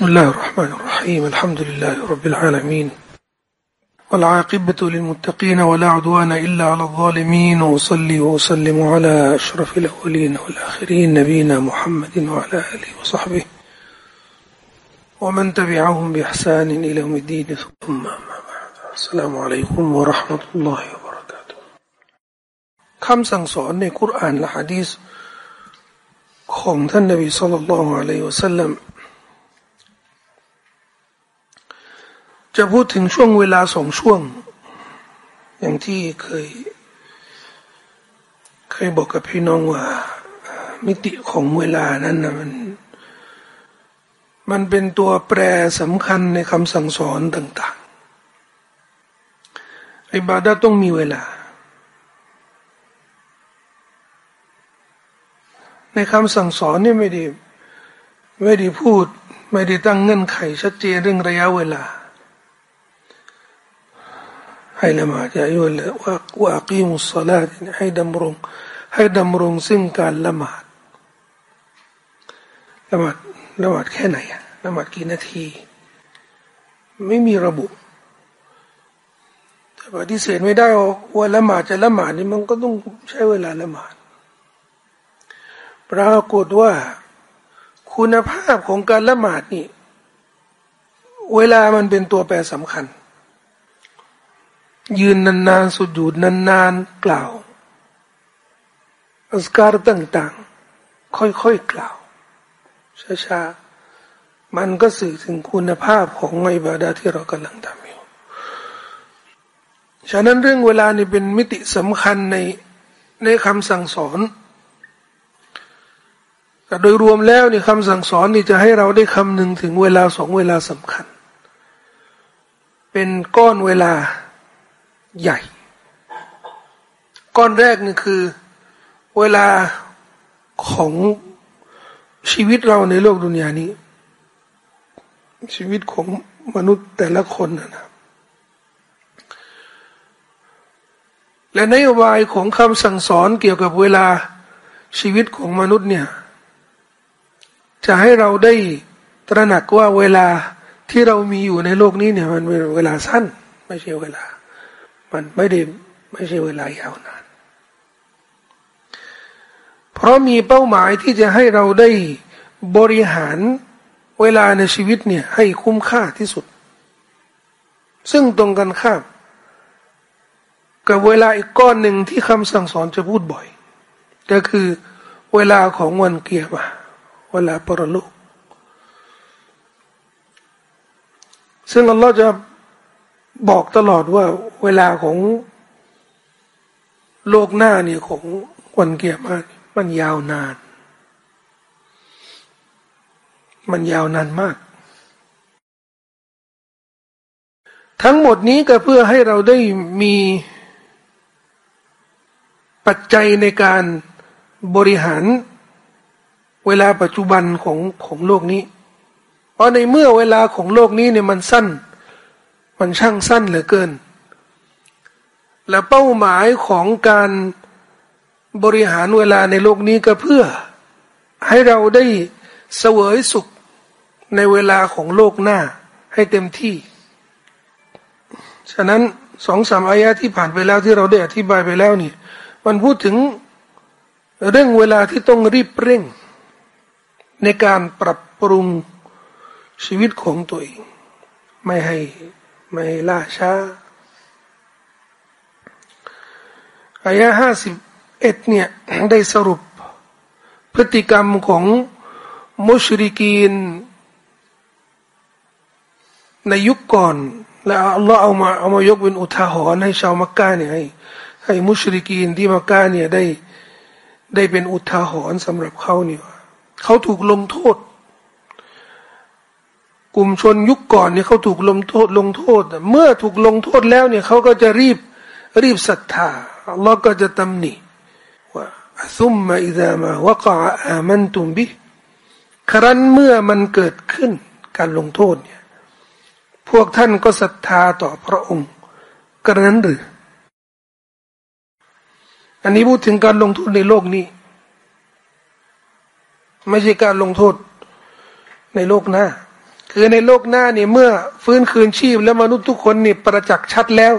بسم الله الرحمن الرحيم الحمد لله رب العالمين والعاقبة للمتقين ولا عدوان إلا على الظالمين وصلي وسلم على أشرف الأولين والآخرين نبينا محمد وعلى آله وصحبه ومن تبعهم بإحسان إلى يوم الدين ثم أما بعد السلام عليكم ورحمة الله وبركاته كم سنصون القرآن الحديث ของท่านนบีสุลต่านละอะลัยวะสัลลัม จะพูดถึงช่วงเวลาสองช่วง อย่างที่เคย เคยบอกกับพี่น้องว่า มิติของเวลานั้นนะมัน มันเป็นตัวแปรสำคัญในคำสั่งสอนต่างๆอิบาดะต้องมีเวลา ในคำสั่งสอนนี่ไม่ได้ไม่ได้พูด ไม่ได้ตั้งเงื่อนไขชัดเจนเรื่องระยะเวลา ให้ละหมาดอย่ายุลว่าว่ากีมุสลาตให้ดำรง ให้ดำรงซึ่งการละหมาดละหมาดละหมาดแค่ไหนละหมาดกี่นาที ไม่มีระบุแต่ปฏิเสธไม่ได้ว่าละหมาดจะละหมาดนี่มันก็ต้องใช้เวลาละหมาดปรากฏว่าคุณภาพของการละหมาดนี่ เวลามันเป็นตัวแปรสำคัญ ยืนนานๆ สุดหยุดนานๆ กล่าวอัสการต่างๆ ค่อยๆ กล่าวช้าๆ มันก็สื่อถึงคุณภาพของอิบาดาที่เรากำลังทำอยู่ ฉะนั้นเรื่องเวลานี่เป็นมิติสำคัญในในคำสั่งสอนแต่โดยรวมแล้วนี่คำสั่งสอนนี่จะให้เราได้คำหนึ่งถึงเวลาสองเวลาสำคัญ เป็นก้อนเวลา ใหญ่ ก้อนแรกนี่คือ เวลาของชีวิตเราในโลกดุนยานี้ ชีวิตของมนุษย์แต่ละคนนะและนโยบายของคำสั่งสอนเกี่ยวกับเวลาชีวิตของมนุษย์เนี่ย จะให้เราได้ตระหนักว่าเวลาที่เรามีอยู่ในโลกนี้เนี่ยมันเป็นเวลาสั้น ไม่ใช่เวลา มันไม่ได้ไม่ใช่เวลายาวนาน เพราะมีเป้าหมายที่จะให้เราได้บริหารเวลาในชีวิตเนี่ยให้คุ้มค่าที่สุด ซึ่งตรงกันข้ามกับเวลาอีกก้อนหนึ่งที่คำสั่งสอนจะพูดบ่อย ก็คือเวลาของวันเกียร์มาเวลาปรโลกซึ่งอัลลอฮ์จะ บอกตลอดว่าเวลาของโลกหน้าเนี่ยของวันเกียรมามันยาวนาน มันยาวนานมาก ทั้งหมดนี้ก็เพื่อให้เราได้มีปัจจัยในการบริหารเวลาปัจจุบันของของโลกนี้ เพราะในเมื่อเวลาของโลกนี้เนี่ยมันสั้น มันช่างสั้นเหลือเกิน และเป้าหมายของการบริหารเวลาในโลกนี้ก็เพื่อ ให้เราได้เสวยสุขในเวลาของโลกหน้าให้เต็มที่ ฉะนั้นสองสามอายะที่ผ่านไปแล้วที่เราได้อธิบายไปแล้วนี่ มันพูดถึงเรื่องเวลาที่ต้องรีบเร่ง ในการปรับปรุงชีวิตของตัวเอง ไม่ให้ ไม่ล่าช้าอายะห้าสิบเอ็ดเนี่ยได้สรุปพฤติกรรมของมุชริกีน ในยุคก่อน และอัลลอฮ์เอามาเอามายกเป็นอุทาหรณ์ให้ชาวมักกะเนี่ยให้ให้มุชริกีนที่มักกะเนี่ยได้ได้เป็นอุทาหรณ์สำหรับเขาเนี่ยเขาถูกลงโทษ กลุ่มชนยุคก่อนเนี่ยเขาถูกลงโทษลงโทษ เมื่อถูกลงโทษแล้วเนี่ยเขาก็จะรีบรีบศรัทธาอัลลอฮ์ก็จะตำหนิว่าซุมมาอิดามาวะกะอามันตุมบิครั้นเมื่อมันเกิดขึ้นการลงโทษเนี่ยพวกท่านก็ศรัทธาต่อพระองค์กระนั้นหรือ อันนี้พูดถึงการลงโทษในโลกนี้ ไม่ใช่การลงโทษในโลกหน้า คือในโลกหน้าเนี่ยเมื่อฟื้นคืนชีพ แล้วมนุษย์ทุกคนนี่ประจักษ์ชัดแล้ว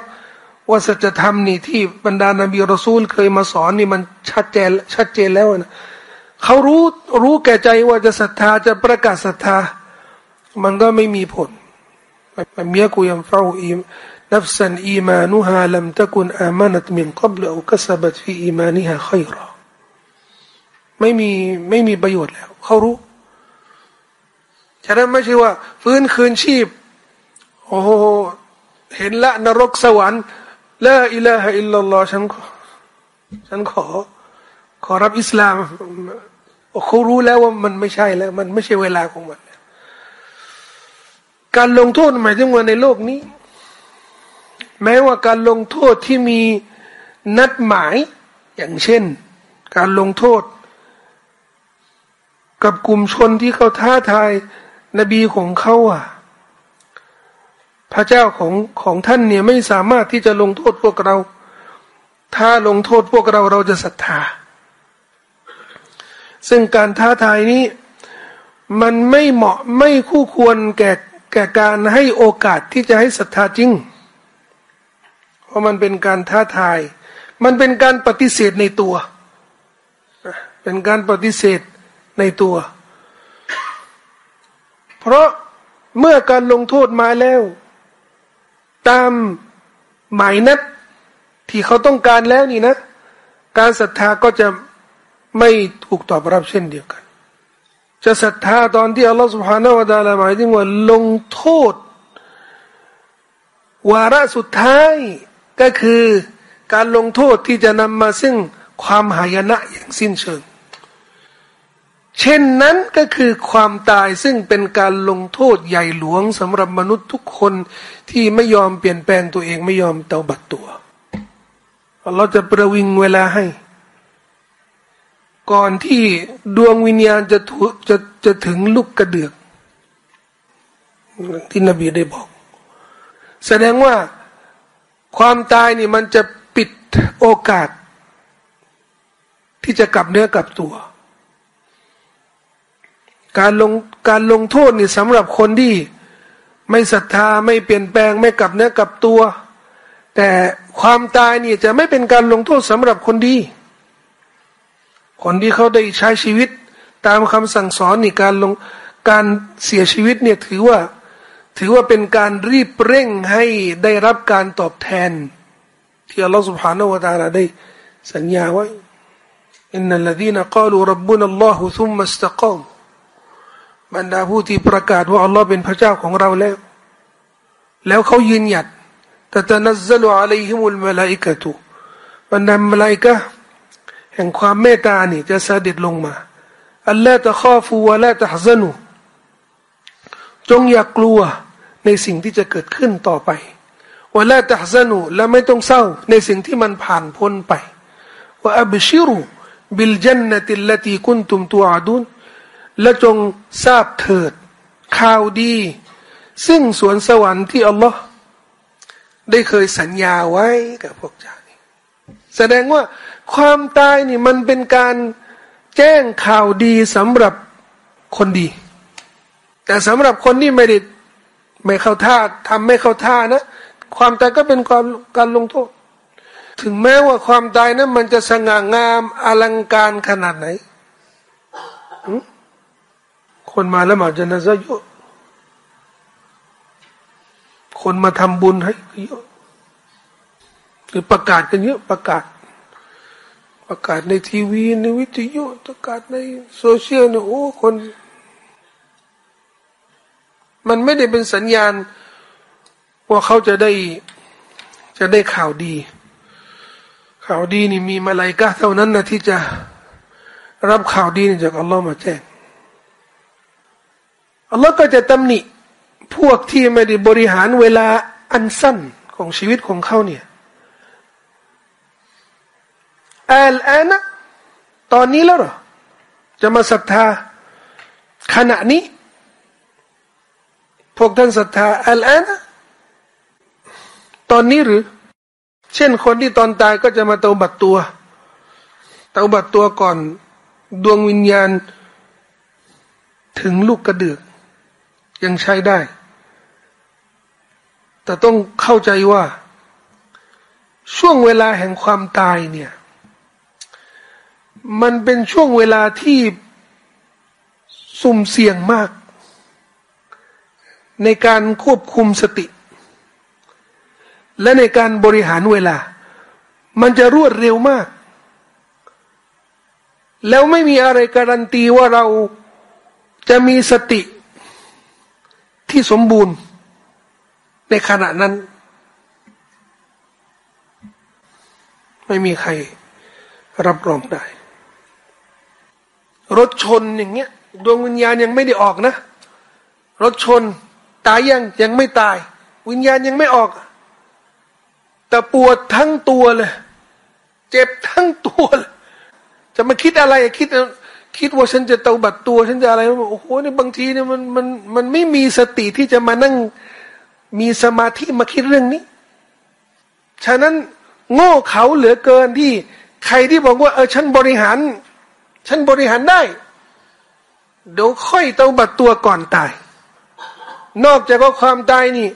ว่าสัจธรรมนี่ที่บรรดานบีรอซูลเคยมาสอนนี่มันชัดเจนชัดเจนแล้วนะเขารู้รู้แก่ใจว่าจะศรัทธาจะประกาศศรัทธา มันก็ไม่มีผลเมียกูยังเฝ้าอีมนับสันอีมานุฮาลัมตะกุนอามานัตมินกับลอกสบัตฟีอีมานิฮาค่อยรอไม่มีไม่มีประโยชน์แล้วเขารู้ ฉะนั้นไม่ใช่ว่า ฟื้นคืนชีพ โอ้โหเห็นละนรกสวรรค์ละอิละฮะอิลลัลลอฮ์ฉันขอฉันขอ ขอรับอิสลามเขารู้แล้วว่ามันไม่ใช่แล้ว มันไม่ใช่เวลาของมัน การลงโทษหมายถึงว่าในโลกนี้ แม้ว่าการลงโทษที่มีนัดหมายอย่างเช่น การลงโทษ กับกลุ่มชนที่เขาท้าทาย นบีของเขาอะ พระเจ้าของของท่านเนี่ยไม่สามารถที่จะลงโทษพวกเรา ถ้าลงโทษพวกเราเราจะศรัทธา ซึ่งการท้าทายนี้มันไม่เหมาะไม่คู่ควรแก่แก่การให้โอกาสที่จะให้ศรัทธาจริง เพราะมันเป็นการท้าทาย มันเป็นการปฏิเสธในตัว เป็นการปฏิเสธในตัว เพราะเมื่อการลงโทษมาแล้ว ตามหมายนัดที่เขาต้องการแล้วนี่นะ การศรัทธาก็จะไม่ถูกตอบรับเช่นเดียวกัน จะศรัทธาตอนที่อัลลอฮฺสุบฮานาวะตาลาหมายถึงว่าลงโทษ วาระสุดท้ายก็คือการลงโทษที่จะนำมาซึ่งความหายนะอย่างสิ้นเชิง เช่นนั้นก็คือความตายซึ่งเป็นการลงโทษใหญ่หลวงสำหรับมนุษย์ทุกคนที่ไม่ยอมเปลี่ยนแปลงตัวเองไม่ยอมเตาบัดตัวเราจะประวิงเวลาให้ ก่อนที่ดวงวิญญาณจะจะจะถึงลูกกระเดือกที่นบีได้บอก แสดงว่าความตายนี่มันจะปิดโอกาส ที่จะกลับเนื้อกลับตัว การลงการลงโทษนี่สำหรับคนที่ไม่ศรัทธาไม่เปลี่ยนแปลงไม่กลับเนื้อกลับตัว แต่ความตายเนี่ยจะไม่เป็นการลงโทษสำหรับคนดี คนที่เขาได้ใช้ชีวิตตามคำสั่งสอนนี่การลงการเสียชีวิตเนี่ยถือว่า ถือว่าเป็นการรีบเร่งให้ได้รับการตอบแทน ที่อัลลอฮฺสุบฮานาวะตาลาได้สัญญาไว้อินนัลลัดีนกาลูรับบุนัลลอฮุทุมมัสตะกาม บรรดาผู้ที่ประกาศว่าอัลลอฮ์เป็นพระเจ้าของเราแล้ว แล้วเขายืนหยัดแต่จะนัซลุอะลัยฮิมุลมาลาอิกะตุบรรดามาลาอิกะแห่งความเมตตานี่จะเสด็จลงมาอัลลอฮ์ตะข้าฟูวะละตะฮซนุจงอย่ากลัวในสิ่งที่จะเกิดขึ้นต่อไปวะละตะฮซนุและไม่ต้องเศร้าในสิ่งที่มันผ่านพ้นไปว่าอับชิรุบิลจันนติลลตีคุนตุมตัวอาดุน และจงทราบเถิด ข่าวดี ซึ่งสวนสวรรค์ที่อัลลอฮ์ได้เคยสัญญาไว้กับพวกเจ้านี่แสดงว่าความตายนี่มันเป็นการแจ้งข่าวดีสำหรับคนดี แต่สำหรับคนที่ไม่ได้ไม่เข้าท่าทำไม่เข้าท่านะ ความตายก็เป็นความการลงโทษ ถึงแม้ว่าความตายนั้นมันจะสง่างามอลังการขนาดไหน คนมาละหมาดจะนาซะเยอะคนมาทำบุญให้เยอะหรือประกาศกันเยอะประกาศ ประกาศในทีวีในวิทยุประกาศในโซเชียลเนี่ยโอ้คน มันไม่ได้เป็นสัญญาณ ว่าเขาจะได้จะได้ข่าวดี ข่าวดีนี่มีมาลายกะเท่านั้นนะที่จะรับข่าวดีจากอัลลอฮ์มาแจ้ง อัลลอฮ์ก็จะตำหนิพวกที่ไม่ได้บริหารเวลาอันสั้นของชีวิตของเขาเนี่ยอัลอานะตอนนี้แล้วหรอ จะมาศรัทธาขณะนี้ พวกท่านศรัทธาอัลอานะตอนนี้หรือ เช่นคนที่ตอนตายก็จะมาเตาบัดตัว เตาบัดตัวก่อนดวงวิญญาณ ถึงลูกกระเดือก ยังใช้ได้ แต่ต้องเข้าใจว่า ช่วงเวลาแห่งความตายเนี่ย มันเป็นช่วงเวลาที่สุ่มเสี่ยงมาก ในการควบคุมสติ และในการบริหารเวลา มันจะรวดเร็วมาก แล้วไม่มีอะไรการันตีว่าเราจะมีสติ ที่สมบูรณ์ในขณะนั้น ไม่มีใครรับรองได้ รถชนอย่างเงี้ยดวงวิญญาณยังไม่ได้ออกนะ รถชน ตายยังยังไม่ตาย วิญญาณยังไม่ออก แต่ปวดทั้งตัวเลย เจ็บทั้งตัว จะมาคิดอะไรคิด คิดว่าฉันจะเตาบัดตัว ฉันจะอะไรโอ้โหเนี่ยบางทีเนี่ยมันมันมันไม่มีสติที่จะมานั่งมีสมาธิมาคิดเรื่องนี้ ฉะนั้นโง่เขาเหลือเกินที่ ใครที่บอกว่าเออฉันบริหาร ฉันบริหารได้ เดี๋ยวค่อยเตาบัดตัวก่อนตาย นอกจากว่าความตายนี่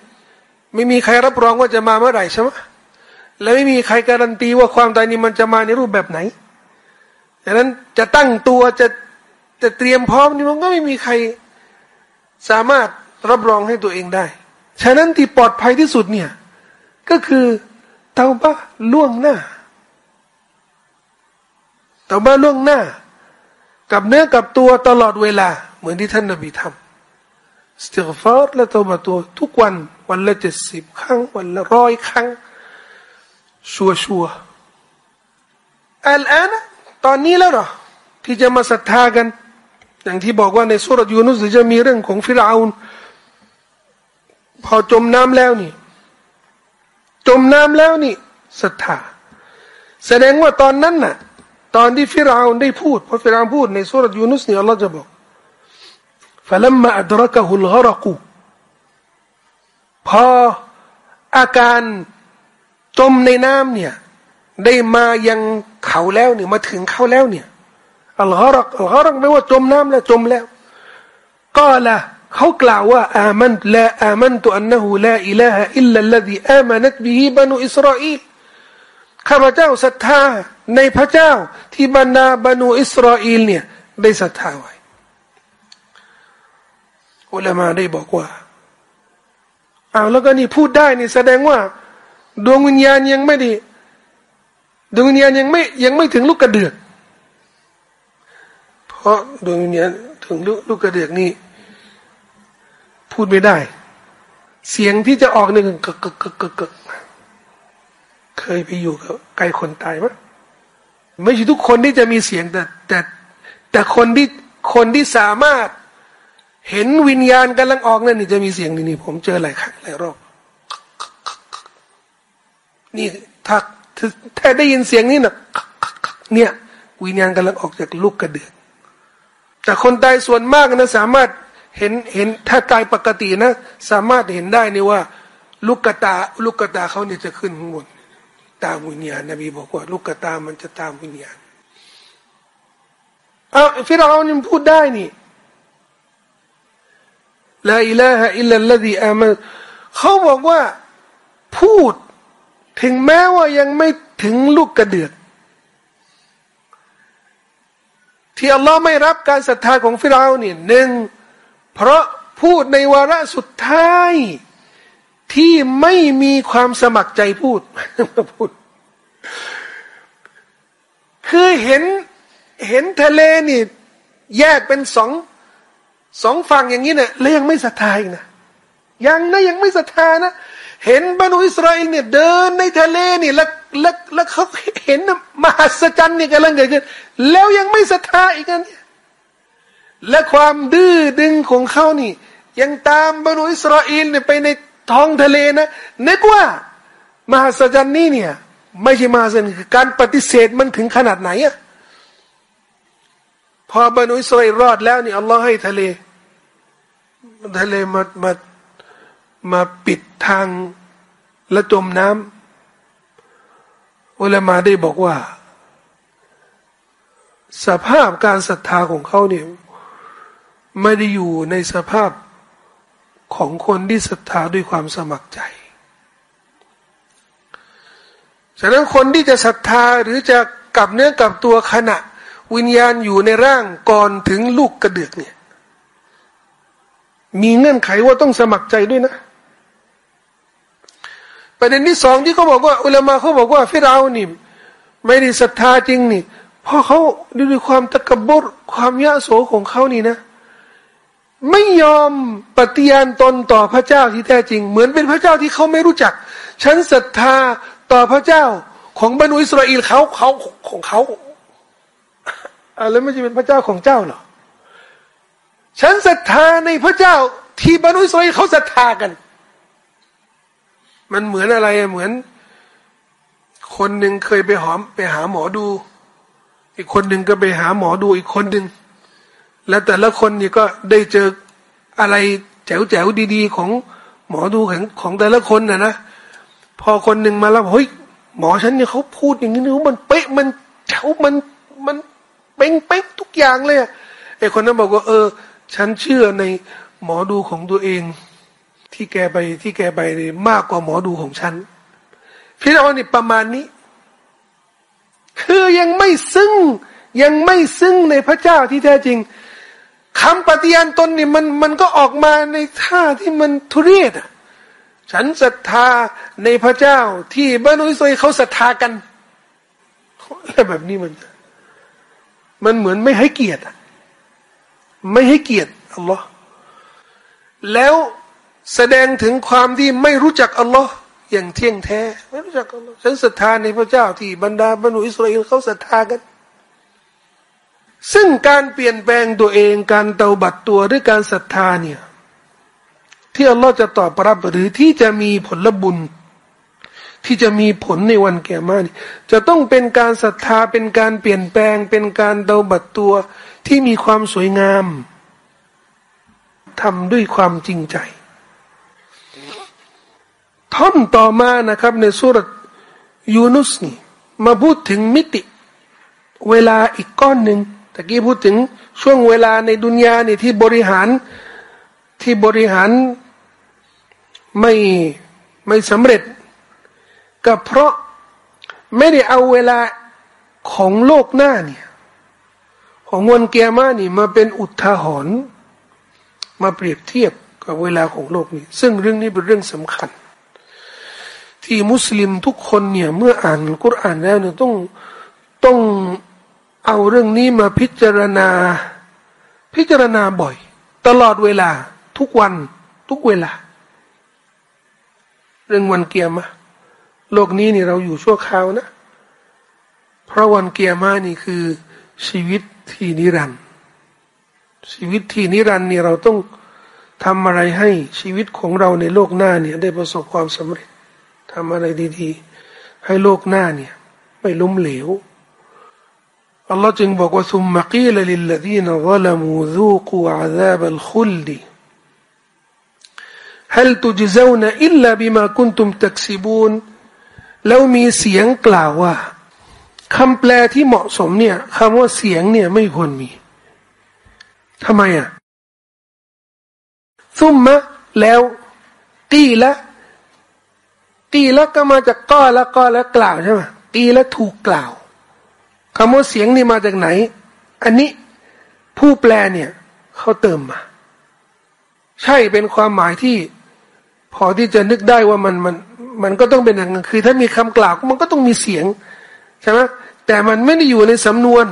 ไม่มีใครรับรองว่าจะมาเมื่อไหร่ใช่ไหมและไม่มีใครการันตีว่าความตายนี้มันจะมาในรูปแบบไหน ดังนั้นจะตั้งตัวจะจะเตรียมพร้อมนี่มันก็ไม่มีใครสามารถรับรองให้ตัวเองได้ ฉะนั้นที่ปลอดภัยที่สุดเนี่ย ก็คือเตาบ้าล่วงหน้าเตาบ้าล่วงหน้า กับเนื้อกับตัวตลอดเวลา เหมือนที่ท่านนบีทำสติฟาร์และเตาบ้าตัวทุกวันวันละเจ็ดสิบครั้ง วันละร้อยครั้งชัวชัวอัลอานะ ตอนนี้แล้วหรอที่จะมาศรัทธากัน อย่างที่บอกว่าในสุรยูนุสจะมีเรื่องของฟิราอุนพอจมน้ำแล้วนี่ จมน้ำแล้วนี่ศรัทธา แสดงว่าตอนนั้นน่ะ ตอนที่ฟิราอุนได้พูดพอฟิราอุนพูดในสุรยูนุสนี่อัลลอฮ์จะบอก فلما أدركه الغرق พออาการจมในน้ำเนี่ย ได้มายังเขาแล้วเนี่ยมาถึงเขาแล้วเนี่ยอัลฮารักอัลฮารักไม่ว่าจมน้ำแล้วจมแล้ว ก็ละเขากล่าวว่าอามันละอามันตุอันนะฮูลาอิลาฮะอิลลัลลดีอามันัตบิฮิบานุอิสราเอลข้าพเจ้าศรัทธาในพระเจ้าที่บรรดาบรรดอิสราเอลเนี่ยได้ศรัทธาไว้อุลามาได้บอกว่าอ้าวแล้วก็นี่พูดได้นี่แสดงว่า ดวงวิญญาณยังไม่ได้ ดวงวิญญาณยังไม่ยังไม่ถึงลูกกระเดือก เพราะดวงวิญญาณถึงลูกลูกกระเดือกนี่พูดไม่ได้ เสียงที่จะออกนี่คือกึกกึกกึกกึกกึกเคยไปอยู่กับใกล้คนตายไหมไม่ใช่ทุกคนที่จะมีเสียงแต่แต่แต่คนที่คนที่สามารถเห็นวิญญาณกำลังออกนั่นนี่จะมีเสียงนี่นี่ผมเจอหลายครั้งหลายรอบนี่ถ้า ถ้าได้ยินเสียงนี้นะเนี่ย วิญญาณกำลังออกจากลูกกระเดือกแต่คนตายส่วนมากนะสามารถเห็นเห็นถ้าตายปกตินะ สามารถเห็นได้นี่ว่า ลูกกระตา ลูกกระตาเขาเนี่ยจะขึ้นข้างบนตามวิญญาณนบีบอกว่า ลูกกระตามันจะตามวิญญาณเอาฟิรเอานี่พูดได้นี่ลาอิลาฮะอิลลัลลดีอามันเขาบอกว่าพูด ถึงแม้ว่ายังไม่ถึงลูกกระเดือก ที่อัลลอฮ์ไม่รับการศรัทธาของฟิราอเนี่ยหนึ่งเพราะพูดในวาระสุดท้าย ที่ไม่มีความสมัครใจพูดพูด คือเห็นเห็นทะเลนี่ แยกเป็นสองสองฝั่งอย่างนี้เนี่ยแล้วยังไม่ศรัทธาอีกนะยังนะยังไม่ศรัทธานะ เห็นบรรดอิสราเอลเนี่ยเดินในทะเลนี่แล้วแล้วแล้วเขาเห็นมหัศจรรย์เนี่ยกำลังเกิดขึ้น แล้วยังไม่ศรัทธาอีกนะและความดื้อดึงของเขานี่ ยังตามบรรดอิสราเอลเนี่ยไปในท้องทะเลนะนึกว่ามหัศจรรย์นี่เนี่ย ไม่ใช่มหัศจรรย์คือการปฏิเสธมันถึงขนาดไหนอะพอบรรดอิสราเอลรอดแล้วนี่อัลลอฮ์ให้ทะเลทะเลมามา มาปิดทางและจมน้ำอุลามาได้บอกว่า สภาพการศรัทธาของเขาเนี่ยไม่ได้อยู่ในสภาพของคนที่ศรัทธาด้วยความสมัครใจ ฉะนั้นคนที่จะศรัทธาหรือจะกลับเนื้อกลับตัวขณะ วิญญาณอยู่ในร่างก่อนถึงลูกกระเดือกเนี่ย มีเงื่อนไขว่าต้องสมัครใจด้วยนะ ประเด็นที่สองที่เขาบอกว่า อุลามะเขาบอกว่าฟิราอนี่ไม่ได้ศรัทธาจริงนี่เพราะเขาด้วยความตะกบดความยะโสของเขานี่นะ ไม่ยอมปฏิญาณตนต่อพระเจ้าที่แท้จริง เหมือนเป็นพระเจ้าที่เขาไม่รู้จัก ฉันศรัทธาต่อพระเจ้าของบรรดอิสราเอลเขาเขาของเขาอะไรไม่ใช่เป็นพระเจ้าของเจ้าหรอฉันศรัทธาในพระเจ้าที่บรรดอิสราเอลเขาศรัทธากัน มันเหมือนอะไรเหมือน คนหนึ่งเคยไปหอมไปหาหมอดู อีกคนหนึ่งก็ไปหาหมอดูอีกคนหนึ่งแล้วแต่ละคนนี่ก็ได้เจออะไรแจ๋วแจ๋วดีๆ ของหมอดูของของแต่ละคนนะนะพอคนหนึ่งมาแล้วเฮ้ยหมอฉันเนี่ยเขาพูดอย่างนี้นะมันเป๊ะมันแจ๋วมันมันเป๊งเป๊ะทุกอย่างเลยไอ้คนนั้นบอกว่า เออ ฉันเชื่อในหมอดูของตัวเอง ที่แกไปที่แกไปมากกว่าหมอดูของฉันพี่น้องนี่ประมาณนี้ คือยังไม่ซึ้งยังไม่ซึ้งในพระเจ้าที่แท้จริงคำปฏิญาณตนนี่มันมันก็ออกมาในท่าที่มันทุเรศฉันศรัทธาในพระเจ้าที่บรรดอิสราเอลเขาศรัทธากันอะไรแบบนี้มัน มันเหมือนไม่ให้เกียรติไม่ให้เกียรติอัลลอฮ์แล้ว แสดงถึงความที่ไม่รู้จักอัลลอฮ์อย่างเที่ยงแท้ ไม่รู้จักอัลลอฮ์ฉันศรัทธาในพระเจ้าที่บรรดาบรรดอิสราเอลเขาศรัทธากัน ซึ่งการเปลี่ยนแปลงตัวเองการเตาบัดตัวด้วยการศรัทธาเนี่ยที่อัลลอฮ์จะตอบรับหรือที่จะมีผลบุญ ที่จะมีผลในวันแก่มานี่จะต้องเป็นการศรัทธาเป็นการเปลี่ยนแปลง เป็นการเตาบัดตัวที่มีความสวยงามทำด้วยความจริงใจ ท่อนต่อมานะครับ ในสุรยูนุสนี่มาพูดถึงมิติ เวลาอีกก้อนหนึ่งตะกี้พูดถึงช่วงเวลาในดุนยาเนี่ยที่บริหารที่บริหารไม่ไม่สำเร็จ ก็เพราะไม่ได้เอาเวลาของโลกหน้าเนี่ยของวันเกียร์มานี่มาเป็นอุทาหรณ์มาเปรียบเทียบกับเวลาของโลกนี้ ซึ่งเรื่องนี้เป็นเรื่องสำคัญ ที่มุสลิมทุกคนเนี่ยเมื่ออ่านกุรอานแล้วเนี่ยต้องต้องเอาเรื่องนี้มาพิจารณา พิจารณาบ่อย ตลอดเวลา ทุกวัน ทุกเวลา เรื่องวันเกียร์มาโลกนี้นี่เราอยู่ชั่วคราวนะ เพราะวันเกียร์มานี่คือ ชีวิตที่นิรันดร์ชีวิตที่นิรันดร์นี่เราต้องทำอะไรให้ชีวิตของเราในโลกหน้าเนี่ยได้ประสบความสำเร็จ ทำอะไรดีๆ ให้โลกหน้าเนี่ย ไม่ล้มเหลวอัลลอฮ์จึงบอกว่าثم قيل للذين ظلموا ذوقوا عذاب الخلد هل تجزون إلا بما كنتم تكسبونแล้วมีเสียงกล่าวว่าคำแปลที่เหมาะสมเนี่ยคำว่าเสียงเนี่ยไม่ควรมีทำไมอะซุ่มมะแล้วตีละ ตีละก็มาจากก้อละก้อละกล่าวใช่ไหมตีละถูกกล่าวคำว่าเสียงนี่มาจากไหน อันนี้ผู้แปลเนี่ยเขาเติมมา ใช่เป็นความหมายที่ พอที่จะนึกได้ว่ามันมันมันก็ต้องเป็นอย่างนั้นคือ ถ้ามีคำกล่าวมันก็ต้องมีเสียงใช่ไหมแต่มันไม่ได้อยู่ในสำนวน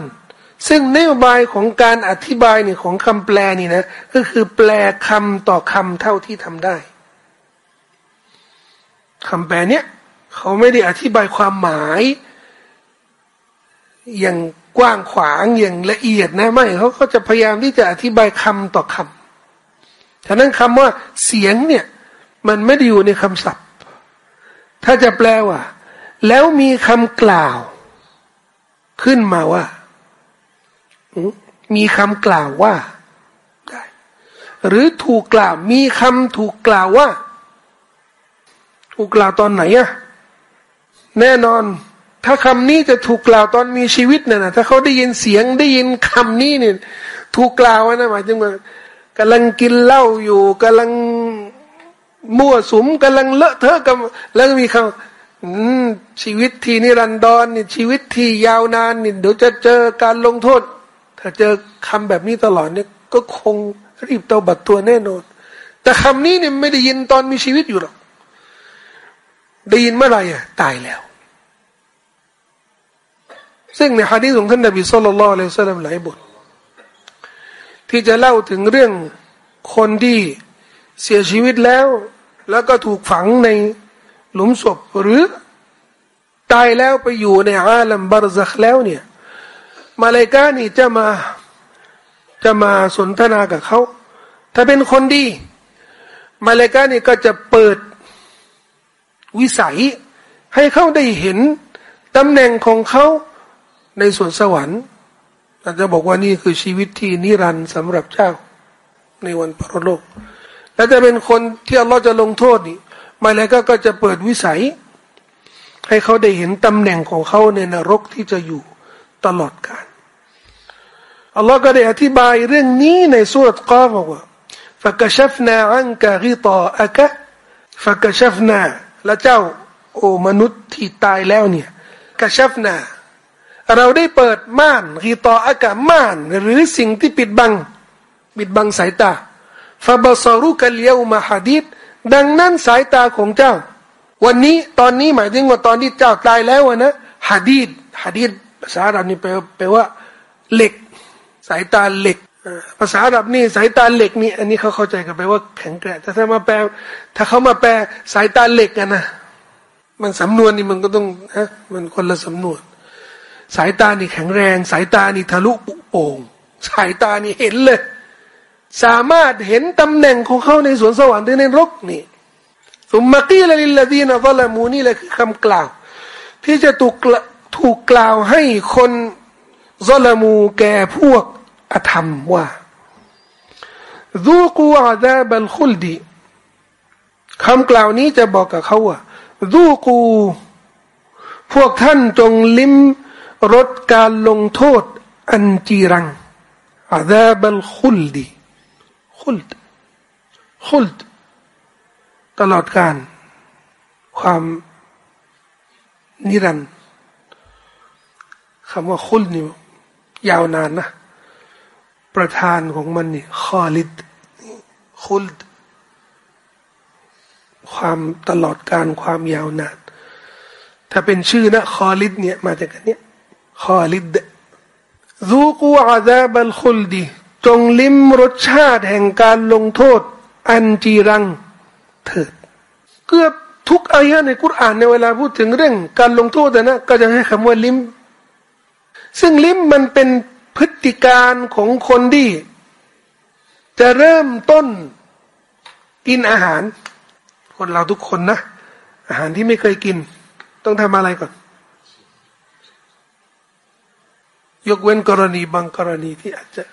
ซึ่งนโยบายของการอธิบายเนี่ยของคำแปลนี่นะ ก็คือแปลคำต่อคำเท่าที่ทำได้ คำแปลเนี้ยเขาไม่ได้อธิบายความหมาย อย่างกว้างขวางอย่างละเอียดนะไม่เขาก็จะพยายามที่จะอธิบายคำต่อคำฉะนั้นคำว่าเสียงเนี่ย มันไม่ได้อยู่ในคำศัพท์ ถ้าจะแปลว่า แล้วมีคำกล่าว ขึ้นมาว่า มีคำกล่าวว่า ได้ หรือถูกกล่าว มีคำถูกกล่าวว่า ถูกกล่าวตอนไหนอะแน่นอน ถ้าคำนี้จะถูกกล่าวตอนมีชีวิตเนี่ยนะถ้าเขาได้ยินเสียงได้ยินคำนี้เนี่ยถูกกล่าวนะหมายถึงว่ากำลังกินเหล้าอยู่กำลังมั่วสุมกำลังเลอะเทอะกับแล้วมีคำชีวิตที่นิรันดรนี่ชีวิตที่ยาวนานนี่เดี๋ยวจะเจอการลงโทษ ถ้าเจอคำแบบนี้ตลอดเนี่ยก็คงรีบเตาบัดตัวแน่นอน แต่คำนี้เนี่ยไม่ได้ยินตอนมีชีวิตอยู่หรอก ได้ยินเมื่อไหร่อะตายแล้ว ซึ่งในฮะดีษของท่านนบีสุลต่านละอัลลอฮ์หลายบท ที่จะเล่าถึงเรื่องคนที่เสียชีวิตแล้ว แล้วก็ถูกฝังในหลุมศพหรือตายแล้วไปอยู่ในอาลัมบารซักแล้วเนี่ยมาเลกานี่จะมาจะมาสนทนากับเขา ถ้าเป็นคนดี มาเลกานี่ก็จะเปิด วิสัย ให้เขาได้เห็นตำแหน่งของเขาในสวนสวรรค์อาจจะบอกว่านี่คือชีวิตที่นิรันดร์สำหรับเจ้า ในวันพระโลก และจะเป็นคนที่อัลลอฮ์จะลงโทษนี่มาแล้วก็ก็จะเปิดวิสัย ให้เขาได้เห็นตำแหน่งของเขาในนรกที่จะอยู่ตลอดกาลอัลลอฮ์ก็ได้อธิบายเรื่องนี้ในสุรกาบอกว่า فكشفنا عنك غطاءك فكشفنا และเจ้า โอ้มนุษย์ที่ตายแล้วเนี่ยกระชับนาเราได้เปิดม่านรีตออากาศม่าน หรือสิ่งที่ปิดบัง ปิดบังสายตาฟาบซารุกัลเยวมาฮัดิดดังนั้นสายตาของเจ้า วันนี้ตอนนี้หมายถึงว่าตอนที่เจ้าตายแล้วนะฮัดีดฮัดีดภาษาอาหรับนี่แปลว่าเหล็ก สายตาเหล็ก ภาษาอับนี่สายตาเหล็กนี่อันนี้เขาเข้าใจกันไปว่าแข็งแกร่งแต่ถ้ามาแปล ถ้าเขามาแปลสายตาเหล็กกันนะมันสำนวนนี่มันก็ต้องฮะมันคนละสำนวน สายตานี่แข็งแรง สายตานี่ทะลุปุโป่งสายตานี่เห็นเลย สามารถเห็นตำแหน่งของเขาในสวนสวรรค์ในรกนี่สุมมากีละลิลลดีนะซัลามูนี่แหละคือคำกล่าว ที่จะถูกถูกกล่าวให้คนซัลมูแก่พวก อธรรมว่าดูกูอาดาบัลคุลดีคำกล่าวนี้จะบอกกับเขาว่าดูกู พวกท่านจงลิ้มรสการลงโทษ อันจีรังอาดาบัลคุลดีคุลดคุลดตลอดการ ความนิรันดร์คำว่าคุลนี่ยาวนานนะ ประธานของมันนี่คอลิดคุลดความตลอดการความยาวนาน ถ้าเป็นชื่อนะคอลิดเนี่ยมาจากกันเนี้ยคอลิดรูกูอาซาบัลคุลดี จงลิ้มรสชาติแห่งการลงโทษ อันจีรังเถิดเกือบทุกอายะในกุรอานในเวลาพูดถึงเรื่อง การลงโทษนะ ก็จะให้คำว่าลิ้ม ซึ่งลิ้มมันเป็น พฤติการของคนที่ จะเริ่มต้นกินอาหาร คนเราทุกคนนะอาหารที่ไม่เคยกิน ต้องทำอะไรก่อน ยกเว้นกรณีบางกรณีที่อาจจะ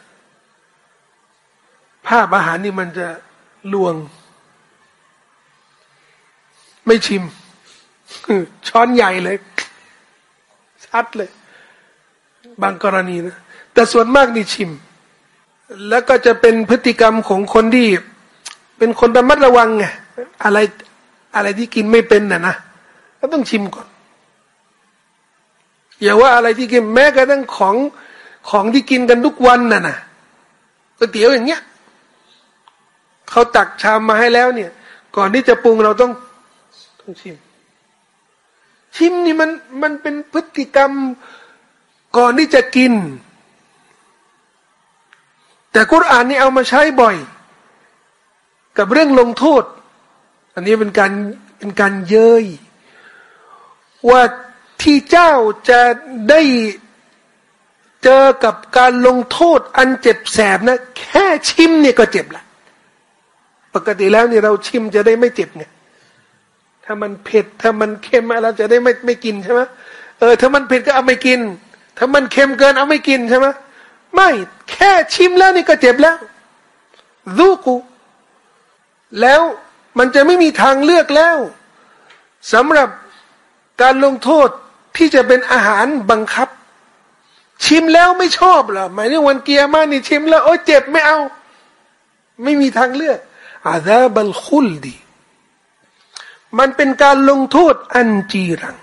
ภาพอาหารนี่มันจะลวง ไม่ชิม ช้อนใหญ่เลยชัดเลย บางกรณีนะ แต่ส่วนมากนี่ชิม แล้วก็จะเป็นพฤติกรรมของคนที่ เป็นคนระมัดระวังไงอะไรอะไรที่กินไม่เป็นน่ะนะก็ต้องชิมก่อนอย่าว่าอะไรที่กินแม้กระทั่งของของที่กินกันทุกวันน่ะนะก๋วยเตี๋ยวอย่างเงี้ยเขาตักชามมาให้แล้วเนี่ย ก่อนที่จะปรุงเราต้องต้องชิม ชิมนี่มันมันเป็นพฤติกรรมก่อนที่จะกิน แต่กุรอานนี่เอามาใช้บ่อย กับเรื่องลงโทษ อันนี้เป็นการเป็นการเย้ยว่าที่เจ้าจะได้เจอกับการลงโทษอันเจ็บแสบนะ แค่ชิมเนี่ยก็เจ็บละปกติแล้วนี่เราชิมจะได้ไม่เจ็บไงถ้ามันเผ็ดถ้ามันเค็มเราจะได้ไม่ไม่กินใช่ไหมเออถ้ามันเผ็ดก็เอาไม่กิน ถ้ามันเค็มเกินเอาไม่กินใช่ไหม ไม่แค่ชิมแล้วนี่ก็เจ็บแล้วดูกูแล้วมันจะไม่มีทางเลือกแล้วสำหรับการลงโทษที่จะเป็นอาหารบังคับ ชิมแล้วไม่ชอบหรอหมายถึงวันเกียร์มานี่ชิมแล้วโอ้เจ็บไม่เอา ไม่มีทางเลือกอาซาบัลคุลดี มันเป็นการลงโทษอันจีรัง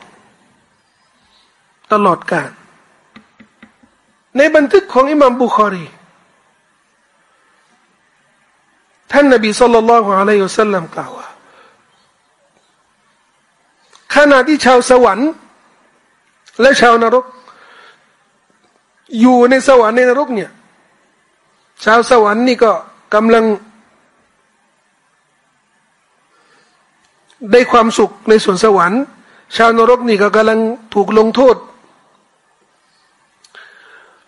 ตลอดกาล ในบันทึกของอิมามบุคารี ท่านนบีสุลต่านละฮ์อะลัยฮุสัลลัมกล่าวว่าขณะที่ชาวสวรรค์ และชาวนรก อยู่ในสวรรค์ในนรกเนี่ย ชาวสวรรค์นี่ก็กำลัง ได้ความสุขในส่วนสวรรค์ ชาวนรกนี่ก็กำลังถูกลงโทษ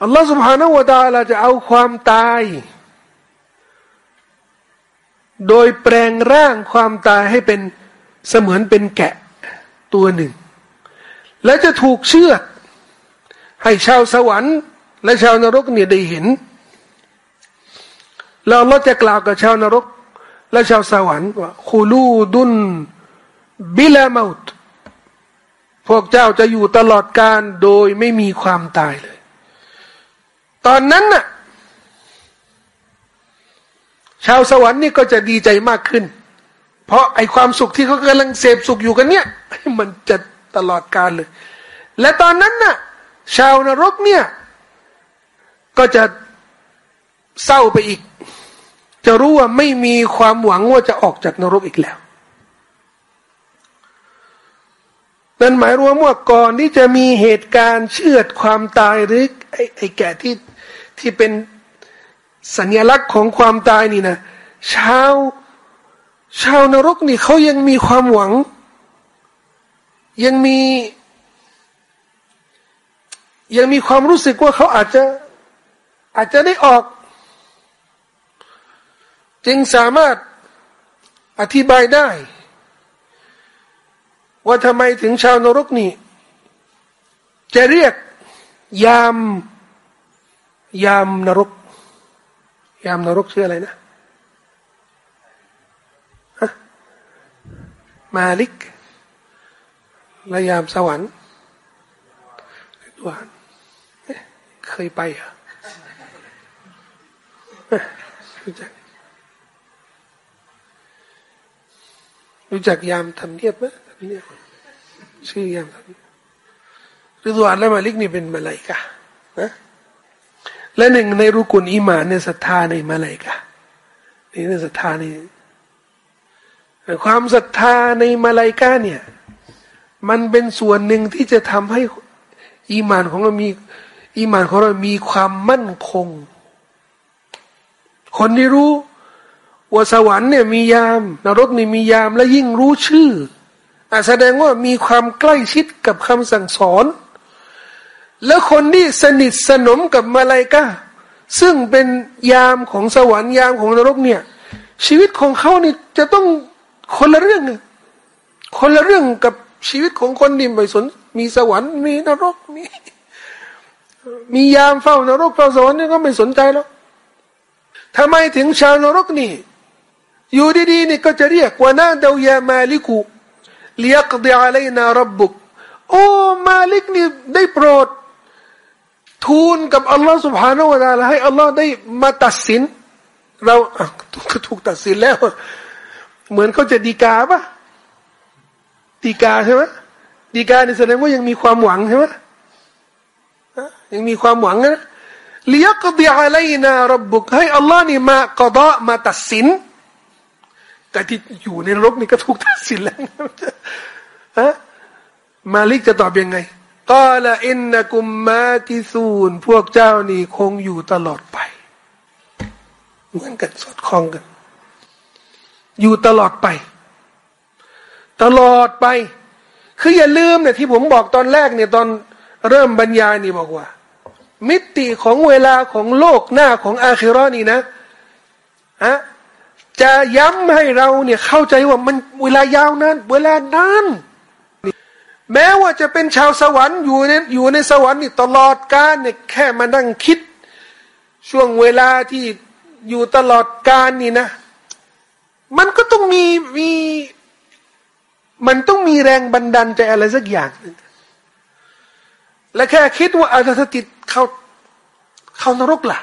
อัลลอฮฺสุบฮานาวะตาลาจะเอาความตาย โดยแปลงร่างความตายให้เป็นเสมือนเป็นแกะตัวหนึ่ง และจะถูกเชื่อให้ชาวสวรรค์ และชาวนรกเนี่ยได้เห็น แล้วเราจะกล่าวกับชาวนรก และชาวสวรรค์ว่าคูลูดุนบิลามาตพวกเจ้าจะอยู่ตลอดการโดยไม่มีความตายเลย ตอนนั้นน่ะ ชาวสวรรค์นี่ก็จะดีใจมากขึ้น เพราะไอความสุขที่เขากำลังเสพสุขอยู่กันเนี่ย มันจะตลอดการเลย และตอนนั้นน่ะ ชาวนรกเนี่ย ก็จะเศร้าไปอีก จะรู้ว่าไม่มีความหวังว่าจะออกจากนรกอีกแล้วนั่นหมายรวมว่าก่อนที่จะมีเหตุการณ์เชื่อดความตายหรือไอ้ไอ้แก่ที่ ที่เป็นสัญลักษณ์ของความตายนี่นะชาวชาวนรกนี่เขายังมีความหวัง ยังมี ยังมีความรู้สึกว่าเขาอาจจะอาจจะได้ออก จึงสามารถอธิบายได้ ว่าทำไมถึงชาวนรกนี่ จะเรียกยาม ยามนรก ยามนรกชื่ออะไรนะมาลิกและยามสวรรค์ดวนเคยไปอะรู้จักรู้จักยามทำเนียบไหมเนี่ยชื่อยังริดวานและมาลิกนี่เป็นมาลายกะนะ และหนึ่งในรุกุลอิมานในศรัทธาในมาเลกะนี่ในศรัทธาในความศรัทธาในมาเลกาเนี่ย มันเป็นส่วนหนึ่งที่จะทำให้อีมานของเรามีอีมานของเรามีความมั่นคง คนที่รู้ว่าสวรรค์เนี่ยมียามนรกนี่มียามและยิ่งรู้ชื่อแสดงว่ามีความใกล้ชิดกับคำสั่งสอน แล้วคนที่สนิทสนมกับมาลายกาซึ่งเป็นยามของสวรรค์ยามของนรกเนี่ย ชีวิตของเขานี่จะต้องคนละเรื่อง คนละเรื่องกับชีวิตของคนที่ไม่สนมีสวรรค์มีนรกมีมียามเฝ้านรกเฝ้าสวรรค์นี่ก็ไม่สนใจแล้วทำไมถึงชาวนรกนี่ อยู่ดีๆนี่ก็จะเรียกว่านาเดาวยามาลิกุเลียกดีอะไรนารับบุกโอ้มาลิกนี่ได้โปรด ทูลกับอัลลอฮ์สุบฮานาวะตาลาให้อัลลอฮ์ได้มาตัดสิน เราถูกตัดสินแล้ว เหมือนเขาจะดีกาปะดีกาใช่ไหมดีกาเนแสดงว่ายังมีความหวังใช่ไหมยังมีความหวังนะเลียกดีอะไรนะรับบุกให้อัลลอฮ์นี่มากระดะมาตัดสิน แต่ที่อยู่ในรกนี่ก็ถูกตัดสินแล้วฮะมาลิกจะตอบยังไง กาละอินนกุมมากิซูนพวกเจ้านี่คงอยู่ตลอดไปเหมือนกันสอดคล้องกัน อยู่ตลอดไป ตลอดไป คืออย่าลืมเนี่ยที่ผมบอกตอนแรกเนี่ยตอนเริ่มบรรยายนี่บอกว่า มิติของเวลาของโลกหน้าของอาคิรอนี่นะฮะจะย้ำให้เราเนี่ยเข้าใจว่ามันเวลายาวนานเวลานาน แม้ว่าจะเป็นชาวสวรรค์อยู่ในอยู่ในสวรรค์นี่ตลอดกาลเนี่ยแค่มานั่งคิด ช่วงเวลาที่อยู่ตลอดกาลนี่นะ มันก็ต้องมีมี มันต้องมีแรงบันดาลใจอะไรสักอย่างนึงและแค่คิดว่าอาจจะติดเข้าเข้านรกล่ะ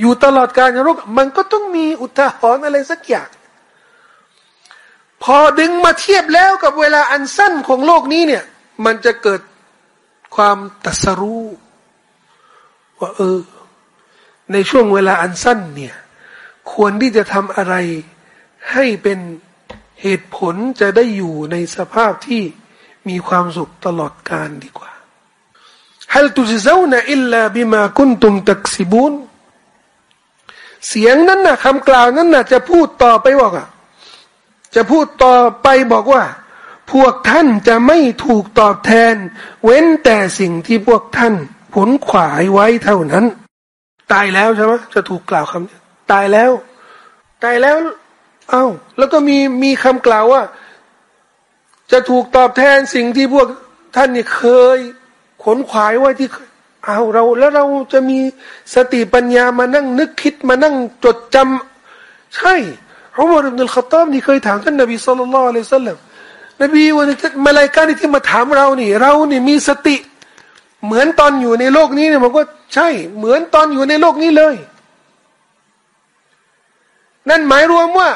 อยู่ตลอดการนรก มันก็ต้องมีอุทาหรณ์อะไรสักอย่าง พอดึงมาเทียบแล้วกับเวลาอันสั้นของโลกนี้เนี่ย มันจะเกิดความตัสรู้ว่าเออ ในช่วงเวลาอันสั้นเนี่ย ควรที่จะทำอะไรให้เป็นเหตุผลจะได้อยู่ในสภาพที่มีความสุขตลอดกาลดีกว่าฮัลตุจเซานอิลลาบิมาคุนตุมตักซิบุนเสียงนั้นนะคำกล่าวนั้นนะจะพูดต่อไปบอกอะ จะพูดต่อไปบอกว่า พวกท่านจะไม่ถูกตอบแทน เว้นแต่สิ่งที่พวกท่านผลขวายไว้เท่านั้น ตายแล้วใช่ไหมจะถูกกล่าวคำนี้ตายแล้ว ตายแล้ว เอา้า แล้วก็มีมีคำกล่าวว่า จะถูกตอบแทนสิ่งที่พวกท่านเนี่ยเคย ขนขวายไว้ที่เอาเราแล้วเราจะมีสติปัญญามานั่งนึกคิดมานั่งจดจำใช่ อุมารอิบนุลขตอบนี่เคยถามท่านนบีสุลต่านละอัลลอฮฺสัลลัมนบีวันนี้มาลายกาที่มาถามเรานี่ เรานี่มีสติ เหมือนตอนอยู่ในโลกนี้เนี่ยมันก็ใช่ เหมือนตอนอยู่ในโลกนี้เลย นั่นหมายรวมว่า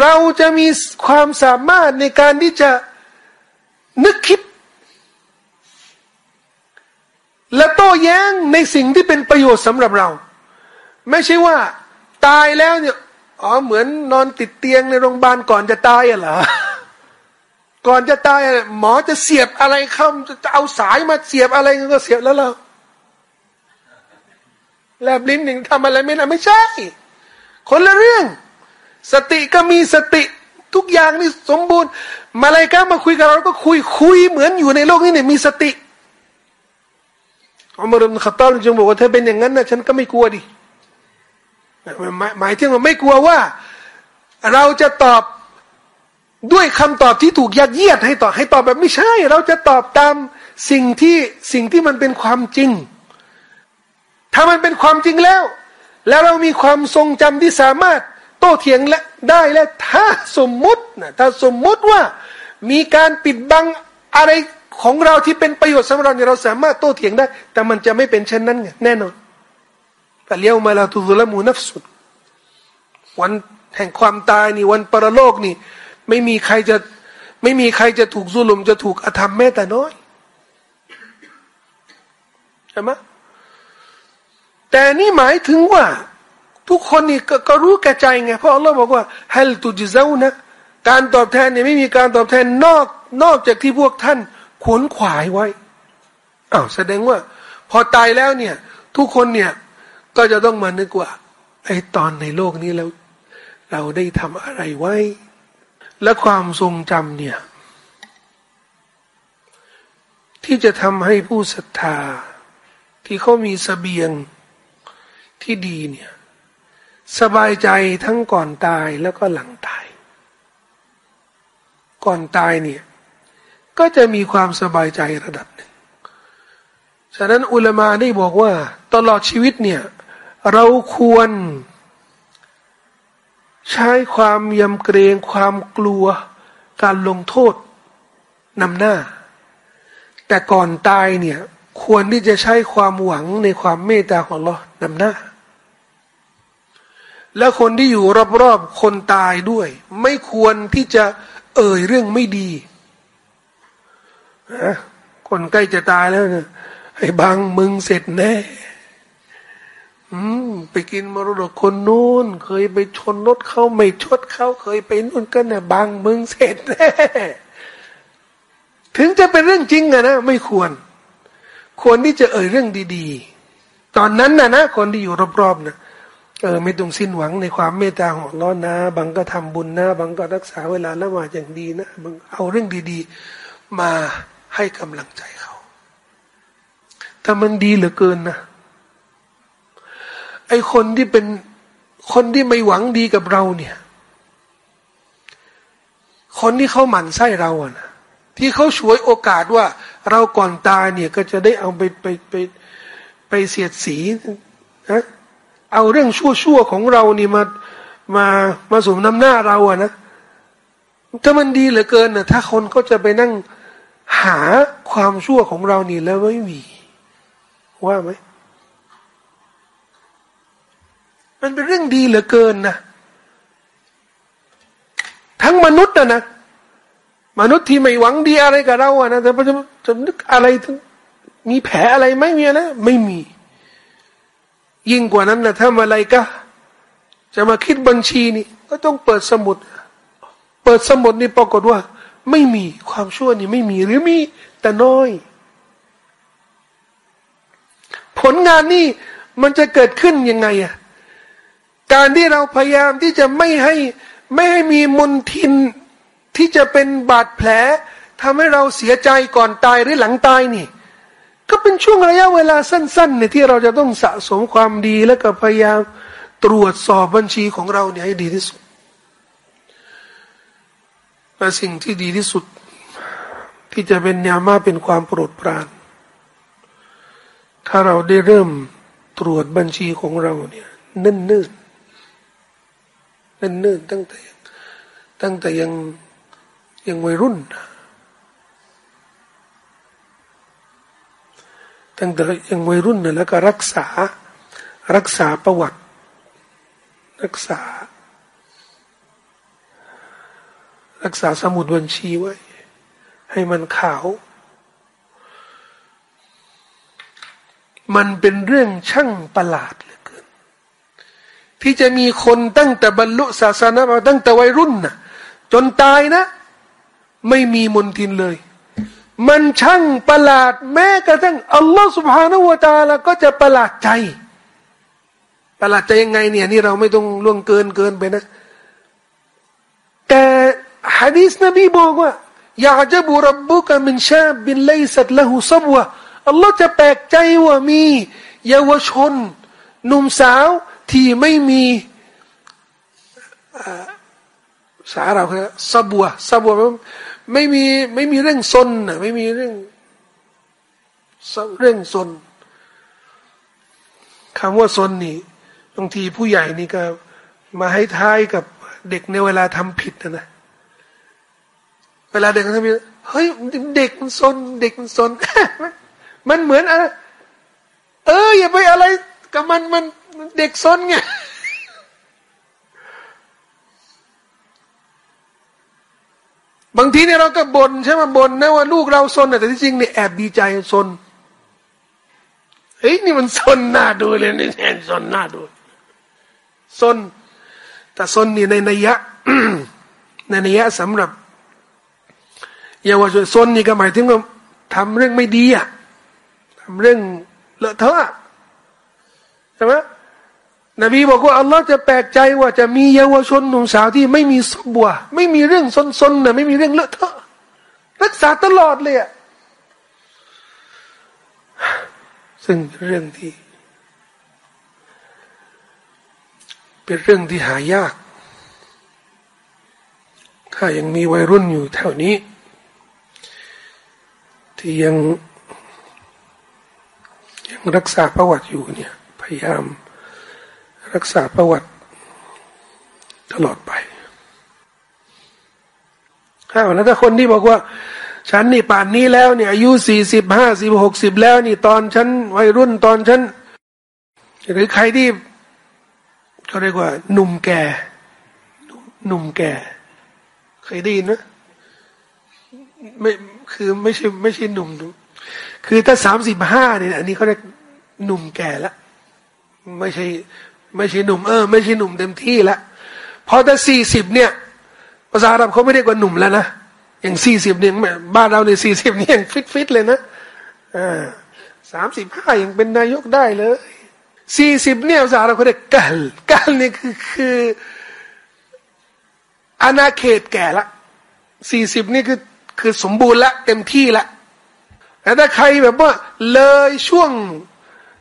เราจะมีความสามารถในการที่จะนึกคิด และโต้แย้งในสิ่งที่เป็นประโยชน์สำหรับเรา ไม่ใช่ว่า ตายแล้วเนี่ย อ๋อเหมือนนอนติดเตียงในโรงพยาบาลก่อนจะตายอะเหรอก่อนจะตายหมอจะเสียบอะไรเข้าจะเอาสายมาเสียบอะไรก็เสียบแล้วเราแลบลิ้นหนึ่งทำอะไรไม่ได้ไม่ใช่ คนละเรื่อง สติก็มีสติทุกอย่างนี่สมบูรณ์ มาอะไรก็มาคุยกับเราก็คุยคุยเหมือนอยู่ในโลกนี้เนี่ยมีสติอุมารอิบนขตาบจึงบอกว่าเธอเป็นอย่างนั้นนะฉันก็ไม่กลัวดิหมาย หมายถึงว่าไม่กลัวว่า เราจะตอบด้วยคำตอบที่ถูกยัดเยียดให้ตอบให้ตอบแบบไม่ใช่ เราจะตอบตามสิ่งที่สิ่งที่มันเป็นความจริง ถ้ามันเป็นความจริงแล้ว แล้วเรามีความทรงจำที่สามารถโต้เถียงและได้และถ้าสมมุตินะถ้าสมมุติว่ามีการปิดบังอะไรของเราที่เป็นประโยชน์สำหรับเราเนี่ยเราสามารถโต้เถียงได้ แต่มันจะไม่เป็นเช่นนั้นไงแน่นอน แต่เลี้ยวมาลาตุลละมูนัฟสุดวันแห่งความตายนี่วันปรโลกนี่ ไม่มีใครจะไม่มีใครจะถูกซุลุมจะถูกอธรรมแม้แต่น้อยใช่ไหมแต่นี่หมายถึงว่า ทุกคนนี่กก็รู้แก่ใจไงเพราะอัลลอฮ์บอกว่าฮัลตุจิเซานะการตอบแทนเนี่ยไม่มีการตอบแทนนอกนอกจากที่พวกท่านขวนขวายไว้อ้าวแสดงว่า พอตายแล้วเนี่ย ทุกคนเนี่ย ก็จะต้องมานึกว่า ไอ้ตอนในโลกนี้แล้ว เราได้ทำอะไรไว้ และความทรงจำเนี่ย ที่จะทำให้ผู้ศรัทธา ที่เขามีสเสบียงที่ดีเนี่ย สบายใจทั้งก่อนตายแล้วก็หลังตาย ก่อนตายเนี่ย ก็จะมีความสบายใจระดับหนึ่งฉะนั้นอุลามาได้บอกว่า ตลอดชีวิตเนี่ย เราควร ใช้ความยำเกรงความกลัว การลงโทษนำหน้า แต่ก่อนตายเนี่ย ควรที่จะใช้ความหวังในความเมตตาของเรานำหน้า และคนที่อยู่รอบๆคนตายด้วย ไม่ควรที่จะเอ่ยเรื่องไม่ดีคนใกล้จะตายแล้วนี่ยไอ้บางมึงเสร็จแน่ ไปกินมรดกคนนู้น เคยไปชนรถเขาไม่ชดเขาเคยไปนู่นกันเนี่ยบางมึงเสร็จแน่ถึงจะเป็นเรื่องจริงอะนะไม่ควร ควรที่จะเอ่ยเรื่องดีๆ ตอนนั้นนะนะคนที่อยู่รอบๆนะเออไม่ต้องสิ้นหวังในความเมตตาของล้อนะ บางก็ทำบุญนะ บางก็รักษาเวลาละหมาดอย่างดีนะบางเอาเรื่องดีๆ มาให้กำลังใจเขา แต่มันดีเหลือเกินนะ ไอคนที่เป็นคนที่ไม่หวังดีกับเราเนี่ย คนที่เขาหมั่นไส้เราอะนะที่เขาช่วยโอกาสว่าเราก่อนตายเนี่ยก็จะได้เอาไปไปไปไปเสียดสีนะเอาเรื่องชั่วๆของเรานี่มามามาสมน้ำหน้าเราอะนะถ้ามันดีเหลือเกินนะถ้าคนเขาจะไปนั่งหาความชั่วของเรานี่แล้วไม่มี ว่าไหม มันเป็นเรื่องดีเหลือเกินนะทั้งมนุษย์นะนะมนุษย์ที่ไม่หวังดีอะไรกับเราอะนะแต่จะจะนึกอะไรมีแผลอะไรไม่มีนะไม่มี ยิ่งกว่านั้นนะถ้ามาอะไรก็จะมาคิดบัญชีนี่ก็ต้องเปิดสมุด เปิดสมุดนี่ปรากฏว่า ไม่มีความชั่วนี่ไม่มีหรือมีแต่น้อย ผลงานนี่มันจะเกิดขึ้นยังไงอะ การที่เราพยายามที่จะไม่ให้ไม่ให้มีมนทินที่จะเป็นบาดแผลทำให้เราเสียใจก่อนตายหรือหลังตายนี่ ก็เป็นช่วงระยะเวลาสั้นๆเนี่ยที่เราจะต้องสะสมความดีแล้วก็พยายามตรวจสอบบัญชีของเราเนี่ยให้ดีที่สุดและสิ่งที่ดีที่สุด ที่จะเป็นยามาเป็นความโปรดปราน ถ้าเราได้เริ่มตรวจบัญชีของเราเนี่ยเนิ่นๆ เนิ่นๆตั้งแต่ ตั้งแต่ยังยังวัยรุ่น ตั้งแต่ยังวัยรุ่นเนี่ยแล้วก็รักษารักษาประวัติ รักษา รักษาสมุดบัญชีไว้ ให้มันขาว มันเป็นเรื่องช่างประหลาดเล ที่จะมีคนตั้งแต่บรรลุศาสนาตั้งแต่วัยรุ่นนะจนตายนะ ไม่มีมนทินเลย มันช่างประหลาดแม้กระทั่งอัลลอฮฺสุบฮานาวะตาละก็จะประหลาดใจ ประหลาดใจยังไงเนี่ย นี่เราไม่ต้องล่วงเกินเกินไปนะ แต่ฮะดีษนบีบอกว่าอยากจะบุรับบุกมินชาบินไลสัตละหุซับวะอัลลอฮ์จะแปลกใจว่ามี เยาวชน หนุ่มสาว ที่ไม่มีสาเราคือซับวะซับวะไม่มีไม่มีเรื่องซนนะไม่มีเรื่องเรื่องซนคำว่าซนนี่บางทีผู้ใหญ่นี่ก็มาให้ท้ายกับเด็กในเวลาทำผิดนะนะเวลาเด็กทำผิดเฮ้ยเด็กมันซนเด็กมันซนมันเหมือนอะไรเอออย่าไปอะไรกับมันมัน เด็กซนไงบางทีเนี่ยเราก็บ่นใช่ไหมบ่นนะว่าลูกเราซนแต่ที่จริงเนี่ยแอบดีใจซนเฮ้ยนี่มันซนหน้าดูเลยนี่แอนซนหน้าดูซนแต่ซนนี่ในนัยยะในนัยยะสำหรับเยาวชนซนนี่ก็หมายถึงว่าทำเรื่องไม่ดีอะทำเรื่องเลอะเทอะใช่ไหม นบีบอกว่าอัลลอฮ์จะแปลกใจว่าจะมีเยาวชนหนุ่มสาวที่ไม่มีสบัว ไม่มีเรื่องซนๆนะไม่มีเรื่องเลอะเทอะรักษาตลอดเลยอะซึ่งเรื่องที่ เป็นเรื่องที่หายาก ถ้ายังมีวัยรุ่นอยู่แถวนี้ ที่ยังยังรักษาประวัติอยู่เนี่ย พยายาม รักษาประวัติ ตลอดไปถ้าแล้วถ้าคนที่บอกว่า ฉันนี่ป่านนี้แล้วเนี่ยอายุสี่สิบห้าสิบหกสิบแล้ว นี่ตอนฉันวัยรุ่นตอนฉันหรือใครที่เขาเรียกว่า หนุ่มแก่หนุ่มแก่ เคยได้ยินนะไม่คือไม่ใช่ไม่ใช่หนุ่มคือถ้าสามสิบห้าเนี่ยอันนี้เขาเรียกหนุ่มแก่แล้วไม่ใช่ ไม่ใช่หนุ่มเออไม่ใช่หนุ่มเต็มที่แล้วพอแต่สี่สิบเนี่ยภาษาอาหรับเขาไม่เรียกว่าหนุ่มแล้วนะอย่างสี่สิบเนี่ยบ้านเราในสี่สิบเนี่ยฟิตฟิตเลยนะอ่าสามสิบห้ายังเป็นนายกได้เลยสี่สิบเนี่ยภาษาเราเขาเรียกกัลกัลนี่คือคืออาณาเขตแก่ละสี่สิบนี่คือคือสมบูรณ์ละเต็มที่ละแต่ถ้าใครแบบว่าเลยช่วง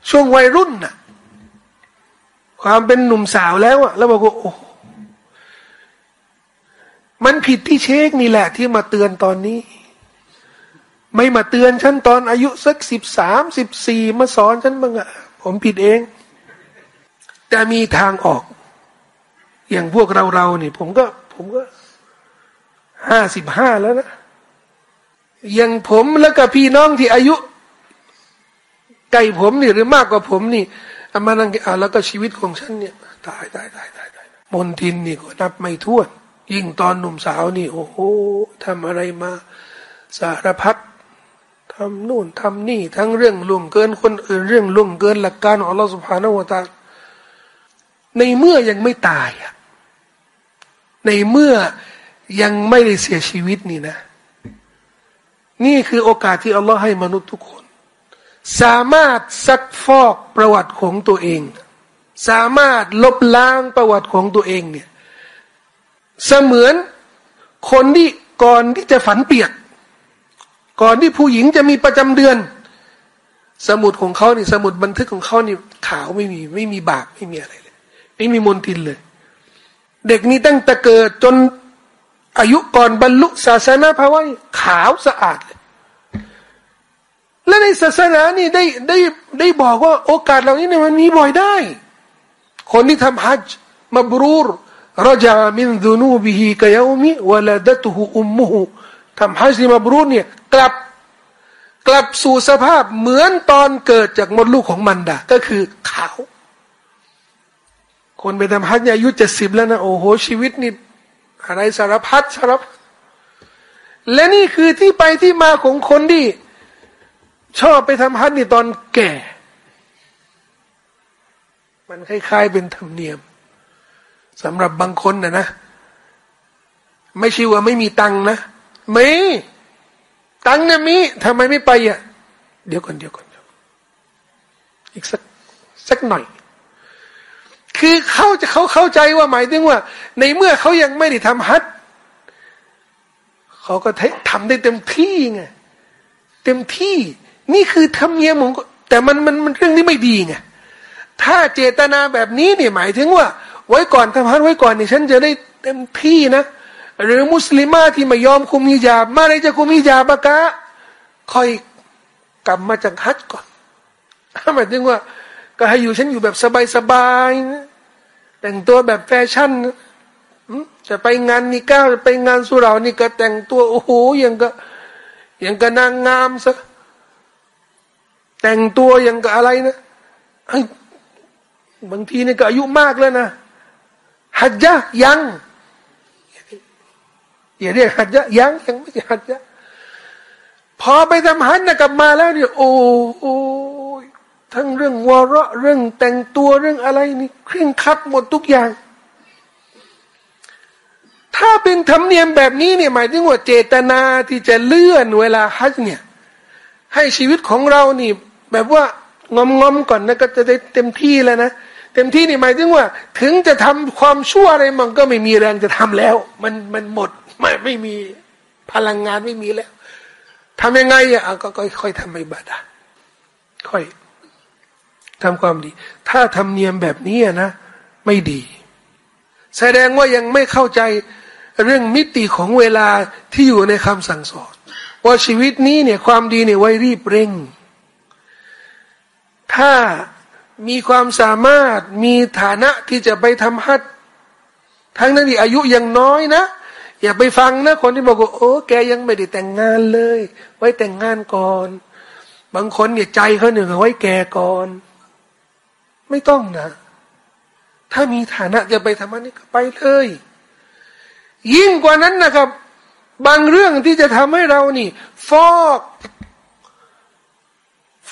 ช่วงวัยรุ่นน่ะ ความเป็นหนุ่มสาวแล้วอะแล้วบอกว่าโอ้มันผิดที่เชคนี่แหละ ที่มาเตือนตอนนี้ ไม่มาเตือนฉันตอนอายุสักสิบสามสิบสี่มาสอนฉันบ้างอะผมผิดเอง แต่มีทางออก อย่างพวกเราเราเนี่ย ผมก็ ผมก็ห้าสิบห้าแล้วนะอย่างผมแล้วกับพี่น้องที่อายุไก่ผมนี่หรือมากกว่าผมนี่ อามานั่งอ่าแล้วก็ชีวิตของฉันเนี่ยตายตายตายตายตายมนทินนี่ก็นับไม่ถ้วน ยิ่งตอนหนุ่มสาวนี่ โอ้โหทำอะไรมาสารพัดทำนู่นทำนี่ ทั้งเรื่องล่วงเกินคนอื่นเรื่องล่วงเกินหลักการของอัลลอฮฺสุบฮานาวตาในเมื่อยังไม่ตายอะในเมื่อยังไม่ได้เสียชีวิตนี่นะ นี่คือโอกาสที่อัลลอฮ์ให้มนุษย์ทุกคน สามารถซักฟอกประวัติของตัวเอง สามารถลบล้างประวัติของตัวเองเนี่ยเสมือนคนที่ก่อนที่จะฝันเปียก ก่อนที่ผู้หญิงจะมีประจำเดือน สมุดของเขานี่สมุดบันทึกของเขานี่ขาวไม่มีไม่มีบาปไม่มีอะไรเลยไม่มีมนทินเลย เด็กนี้ตั้งแต่เกิดจนอายุก่อนบรรลุศาสนาภาวะขาวสะอาดเลย และในศาสนานี่ได้ได้ได้บอกว่าโอกาสเหล่านี้เนี่ยมันมีบ่อยได้ คนที่ทำฮัจจ์มาบรูรรจามินดุนูบิฮิกยามิวลาดตุฮุอุมมุฮุทำฮัจญ์มาบรูรเนี่ยกลับกลับสู่สภาพเหมือนตอนเกิดจากมดลูกของมันดาก็คือขาว คนไปทำฮัจญ์อายุเจ็ดสิบแล้วนะโอ้โหชีวิตนี่อะไรสารพัดสารพัดและนี่คือที่ไปที่มาของคนที่ ชอบไปทำฮัจนี่ตอนแก่ มันคล้ายๆเป็นธรรมเนียมสำหรับบางคนนะนะ ไม่ใช่ว่าไม่มีตังนะม่ตังเนี่ยมีทำไมไม่ไปอะ เดี๋ยวก่อนเดี๋ยวก่อนอีกสักสักหน่อย คือเขาจะเขาเข้าใจว่าหมายถึงว่า ในเมื่อเขายังไม่ได้ทำฮัทเขาก็ทำได้เต็มที่ไงเต็มที่ นี่คือทำเนียมของแต่มันมันมันเรื่องนี้ไม่ดีไงถ้าเจตนาแบบนี้เนี่ยหมายถึงว่า ไว้ก่อนทำฮัทไว้ก่อนเนี่ยฉันจะได้เต็มที่นะ หรือมุสลิมาที่ไม่ยอมคุมฮิญาบมาเลยจะคุมฮิญาบะกะค่อยกลับมาจากฮัทก่อนหมายถึงว่า ก็ให้อยู่ฉันอยู่แบบสบายๆแต่งตัวแบบแฟชั่นจะไปงานนิก้าจะไปงานสุรานี่ก็แต่งตัวโอ้โหยังก็ยังก็นางงามซะ แต่งตัวยังก็อะไรนะบางทีนี่ก็อายุมากแล้วนะฮัจยะยังอย่าเรียกฮัจยะยังยังไม่ใช่ฮัจยะพอไปทำฮัจนะกลับมาแล้วเนี่ยโอ้โอ้ทั้งเรื่องวาระเรื่องแต่งตัวเรื่องอะไรนี่เคร่งคัดหมดทุกอย่าง ถ้าเป็นธรรมเนียมแบบนี้เนี่ยหมายถึงว่าเจตนาที่จะเลื่อนเวลาฮัจเนี่ยให้ชีวิตของเรานี่ แบบว่างอมงอมก่อนนะก็จะได้เต็มที่แล้วนะเต็มที่นี่หมายถึงว่า ถึงจะทำความชั่วอะไรมันก็ไม่มีแรงจะทำแล้ว มันมันหมดไม่ไม่มีพลังงานไม่มีแล้วทำยังไงอะก็ค่อยๆทำไปบัดาค่อยทำความดี ถ้าทำเนียมแบบนี้นะ ไม่ดี แสดงว่ายังไม่เข้าใจเรื่องมิติของเวลาที่อยู่ในคำสั่งสอน ว่าชีวิตนี้เนี่ยความดีเนี่ยไว้รีบเร่ง ถ้ามีความสามารถมีฐานะที่จะไปทำฮัททั้งนั้นที่อายุยังน้อยนะ อย่าไปฟังนะคนที่บอกว่าโอ้แกยังไม่ได้แต่งงานเลย ไว้แต่งงานก่อน บางคนเนี่ยใจเขาหนึ่งไว้แกก่อน ไม่ต้องนะ ถ้ามีฐานะจะไปทำอันนี้ก็ไปเลย ยิ่งกว่านั้นนะครับ บางเรื่องที่จะทำให้เรานี่ ฟอก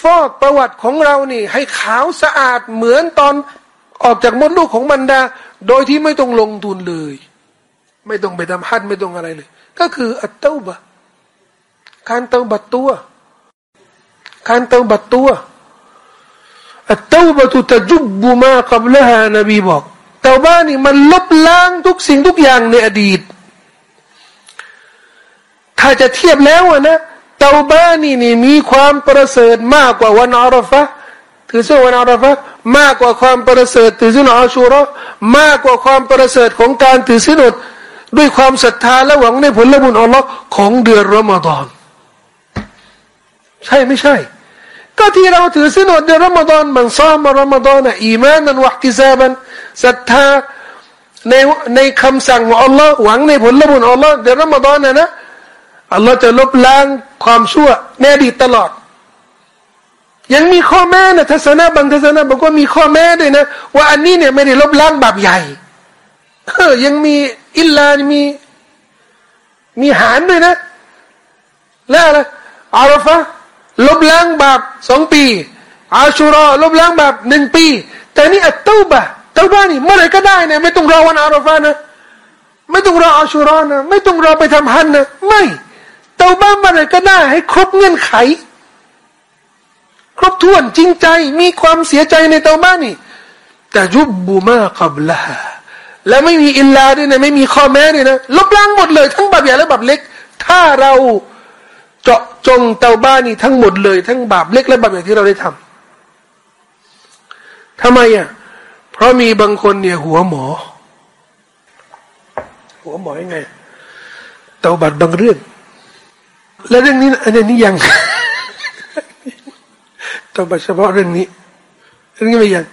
ฟอกประวัติของเรานี่ ให้ขาวสะอาดเหมือนตอนออกจากมดลูกของมันดา โดยที่ไม่ต้องลงทุนเลย ไม่ต้องไปทำฮัดไม่ต้องอะไรเลย ก็คืออัตเต้าบะการเติมบัตตัว การเติมบัตตัวอัตเตาบะตุตะจุบบุมากับละฮานบีบอกเตาบ้านี่มันลบล้างทุกสิ่งทุกอย่างในอดีต ถ้าจะเทียบแล้วนะ เตาบ้านี่นี่มีความประเสริฐมากกว่าวันอารฟะถือส่วันอาราฟะมากกว่าความประเสริฐถือสุนอาชูรอมากกว่าความประเสริฐของการถือสินอดด้วยความศรัทธาและหวังในผลบุญอัลลอฮ์ของเดือนรอมฎอน ใช่ไม่ใช่ ก็ที่เราถือสินอดในรอมฎอนมันซ้อมมารอมฎอนอีมานันวัติซาบันศรัทธาในในคำสั่งของอัลลอฮ์หวังในผลบุญอัลลอฮ์ในรอมฎอนนะนะอัลลอฮ์จะลบล้าง ความชั่วในอดีตตลอด ยังมีข้อแม้นะทัศนะบางทัศนะบอกว่ามีข้อแม้ด้วยนะ ว่าอันนี้เนี่ยไม่ได้ลบล้างบาปใหญ่เออยังมีอิลลามีมีหารด้วยนะ แล้วอะไรอาราฟะลบล้างบาปสองปี อาชูรอลบล้างบาปหนึ่งปี แต่นี่อัตตุบะเต้าบ้านี่เมื่อไรก็ได้นะไม่ต้องรอวันอาราฟะนะ ไม่ต้องรออาชูรอนะ ไม่ต้องรอไปทำฮันนะ ไม่ ตาบ้าเมื่อไรก็ได้ ให้ครบเงื่อนไข ครบถ้วนจริงใจมีความเสียใจในเตาบ้านี่แต่ยุบบูมากับละและไม่มีอิลลาด้วยนะไม่มีข้อแม้ด้วยนะลบล้างหมดเลย ทั้งบาปใหญ่และบาปเล็ก ถ้าเราเจาะจงเตาบ้านนี่ทั้งหมดเลย ทั้งบาปเล็กและบาปใหญ่ที่เราได้ทำทำไมอะเพราะมีบางคนเนี่ยหัวหมอ หัวหมอยังไงเตาบัตรบางเรื่อง และเรื่องนี้อันนี้ยังตาบัตรเฉพาะเรื่องนี้ เรื่องนี้ไม่ยัง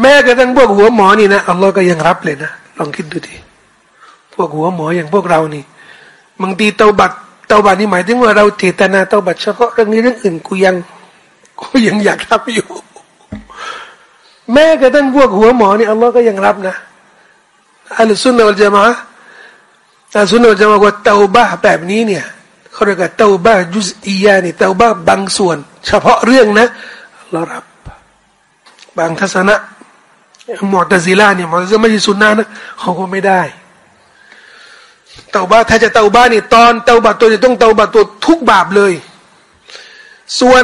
แม้กระทั่งพวกหัวหมอนี่นะอัลลอฮ์ก็ยังรับเลยนะลองคิดดูดิพวกหัวหมออย่างพวกเรานี่บางทีเตาบัตเตาบัตนี่หมายถึงว่าเราเจตนาเตาบัตเฉพาะเรื่องนี้เรื่องอื่นกูยังกูยังอยากทำอยู่ แม้กระทั่งพวกหัวหมอนี่อัลลอฮ์ก็ยังรับนะอัลสุนนะอัลจามะอัลสุนนะอัลจามะว่าเตาบะแบบนี้เนี่ย เขาเรียกว่าเตาบะจุสอียานี่เตาบะบางส่วน เฉพาะเรื่องนะเรารับบางทัศนะหมอตซิล่าเนี่ยหมอตซิลาไม่ใช่สุนนะนะเขาก็ไม่ได้เตาบ้าถ้าจะเตาบ้านี่ตอนเตาบาตัวจะต้องเตาบาตัวทุกบาปเลย ส่วน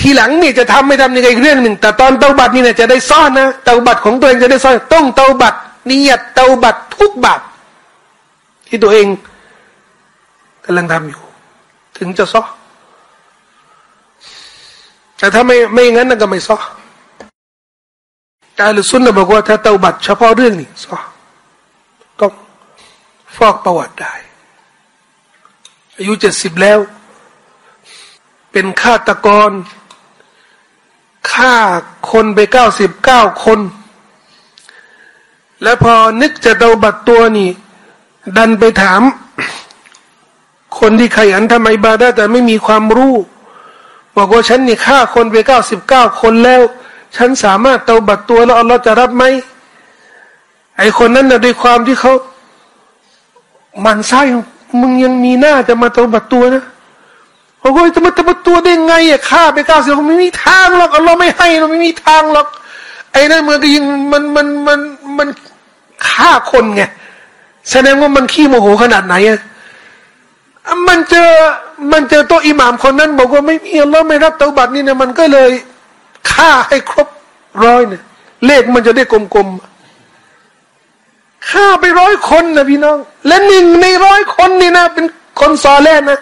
ทีหลังนี่จะทำไม่ทำนี่อีกเรื่องหนึ่ง แต่ตอนเตาบัตนี่เนี่ยจะได้ซ่อนนะเตาบัตของตัวเองจะได้ซ่อนต้องเตาบัตนิยตเตาบัตทุกบาปที่ตัวเอง กำลังทำอยู่ ถึงจะซ่อแต่ถ้าไม่ไม่งั้นก็ไม่ซ่อการลุสุนนะบอกว่าถ้าเตาบัตเฉพาะเรื่องนี้ซ่อต้องฟอกประวัติได้ อายุเจ็ดสิบแล้ว เป็นฆาตกรฆ่าคนไปเก้าสิบเก้าคน แล้วพอนึกจะเตาบัตตัวนี่ ดันไปถาม คนที่ขยันทำไมบาดาแต่ไม่มีความรู้ บอกว่าฉันนี่ฆ่าคนไปเก้าสิบเก้าคนแล้ว ฉันสามารถเตาบัตตัวแล้วอัลลอฮ์จะรับไหมไอคนนั้นนะด้วยความที่เขามันไส้มึงยังมีหน้าจะมาเตาบัตตัวนะโอ้ยจะมาเตาบัตตัวได้ไงอะฆ่าไปเก้าสิบไม่มีทางหรอกอัลลอฮ์ไม่ให้เราไม่มีทางหรอกไอ้นั่นมันก็ยิงมันมันมันมันฆ่าคนไงแสดงว่ามันขี้โมโหขนาดไหนอะ มันเจอมันเจอโตัวอิหมามคนนั้น บอกว่าไม่มีอัลลอฮ์ไม่รับเตาบัตรนี่เนี่ยมันก็เลยฆ่าให้ครบร้อยเนี่ยเลขมันจะได้กลมๆฆ่าไปร้อยคนนะพี่น้อง และหนึ่งในร้อยคนนี่นะ เป็นคนซอแลนะ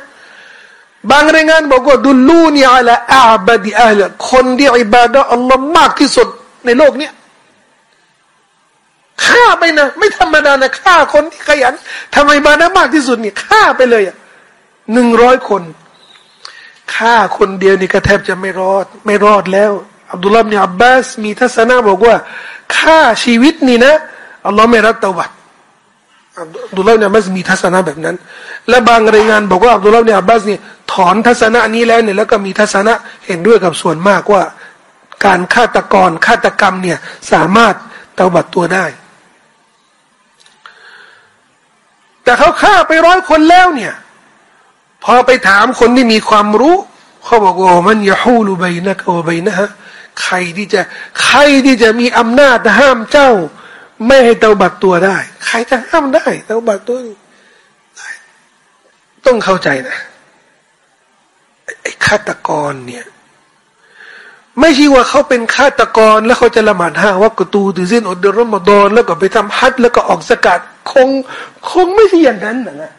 บางรายงานบอกว่าดุลูนี่อัลอาบดีอัลคนที่อิบาดะอัลลอฮ์มากที่สุดในโลกเนี้ยฆ่าไปนะ ไม่ธรรมดานะฆ่าคนที่ขยันทำไมบาดะมากที่สุดนี่ฆ่าไปเลยอะ หนึ่งร้อยคนฆ่าคนเดียวนี่ก็แทบจะไม่รอด ไม่รอดแล้ว อับดุลลาห์เนี่ยอับบาสมีทัศนะบอกว่าฆ่าชีวิตนี่นะอัลลอฮ์ไม่รับตบัดอับดุลลาห์เนี่ยมัสมีทัศนะแบบนั้น และบางรายงานบอกว่าอับดุลลาห์เนี่ยอับบาสเนี่ยถอนทัศนะนี้แล้วเนี่ยแล้วก็มีทัศนะเห็นด้วยกับส่วนมากว่า การฆาตกรฆาตกรรมเนี่ยสามารถเตาบัดตัวได้ แต่เขาฆ่าไปร้อยคนแล้วเนี่ย พอไปถามคนที่มีความรู้เขาบอกว่ามันยาฮูลูใบนักวใบนะฮะใครที่จะ ใครที่จะมีอำนาจห้ามเจ้า ไม่ให้เตาบัตตัวได้ ใครจะห้ามได้เตาบัตตัวต้องเข้าใจนะไอ้ฆาตกรเนี่ย ไม่ใช่ว่าเขาเป็นฆาตกรแล้วเขาจะละหมาดห้าว่ากตูตือสิ้นอดเดือนรอมฎอนแล้วก็ไปทำฮัจแล้วก็ออกสกัดคง คงไม่ใช่อย่างนั้นนะ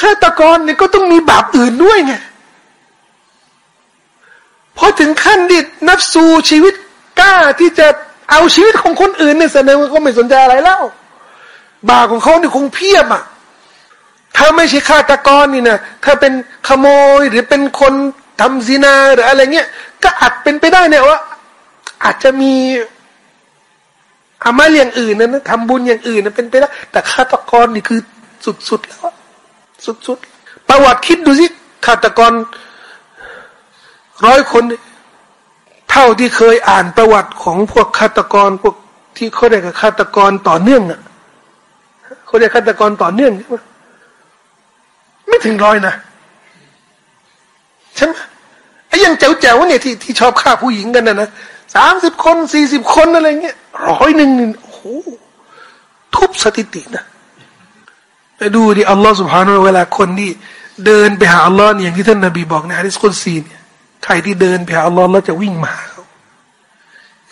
ฆาตกรเนี่ยก็ต้องมีบาปอื่นด้วยไงพอถึงขั้นดินับสูชีวิตกล้าที่จะเอาชีวิตของคนอื่นเนี่ยแสดงว่าเขาไม่สนใจอะไรแล้ว บาปของเขาเนี่ยคงเพียบอะถ้าไม่ใช่ฆาตกรนี่นะถ้าเป็นขโมยหรือเป็นคนทำซีนาหรืออะไรเงี้ยก็อาจเป็นไปได้เนี่ยว่า อาจจะมีอามาอย่างอื่นนะทำบุญอย่างอื่นนะเป็นไปได้แต่ฆาตกรนี่คือสุดๆแล้ว สุดๆ ประวัติคิดดูสิฆาตกรร้อยคน เท่าที่เคยอ่านประวัติของพวกฆาตกรพวกที่เขาเรียกฆาตกรต่อเนื่องอะเขาเรียกฆาตกรต่อเนื่องใช่ไหมไม่ถึงร้อยนะใช่ไหมไอ้ยังเจ๋วๆเนี่ยที่ที่ชอบฆ่าผู้หญิงกันนะนะสามสิบคนสี่สิบคนอะไรเงี้ยร้อยหนึ่งโอ้โหทุบสถิตินะ ไปดูดิอัลลอฮ์สุบฮานาเวลาคนที่เดินไปหาอัลลอฮ์อย่างที่ท่านนบีบอกในฮะดิษคุซีเนี่ยใครที่เดินไปหาอัลลอฮ์แล้วจะวิ่งมาเขา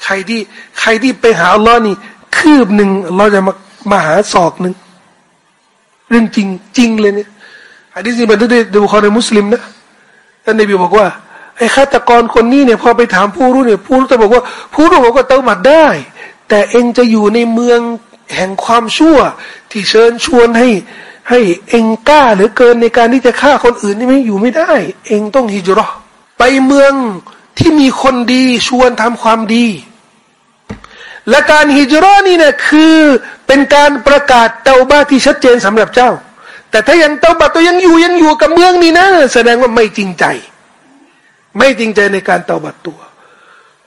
ใครที่ใครที่ไปหาอัลลอฮ์นี่ คืบหนึ่งอัลลอฮ์จะมามาหาศอกหนึ่งเรื่องจริงจริงเลยเนี่ยฮะดิษนี้บรรทุกในบุคคลในมุสลิมนะท่านนบีบอกว่าไอ้ฆาตกรคนนี้เนี่ยพอไปถามผู้รู้เนี่ยผู้รู้จะบอกว่า ผู้รู้บอกว่าเตาบัดได้ แต่เองจะอยู่ในเมือง แห่งความชั่ว ที่เชิญชวนให้ให้เองกล้าหรือเกินในการที่จะฆ่าคนอื่นนี่ไม่อยู่ไม่ได้ เองต้องฮิจรอไปเมืองที่มีคนดีชวนทำความดี และการฮิจรอนี่เนี่ยคือเป็นการประกาศเตาบ้าที่ชัดเจนสำหรับเจ้า แต่ถ้ายังเตาบ้าตัวยังอยู่ยังอยู่กับเมืองนี้นะ แสดงว่าไม่จริงใจ ไม่จริงใจในการเตาบัดตัว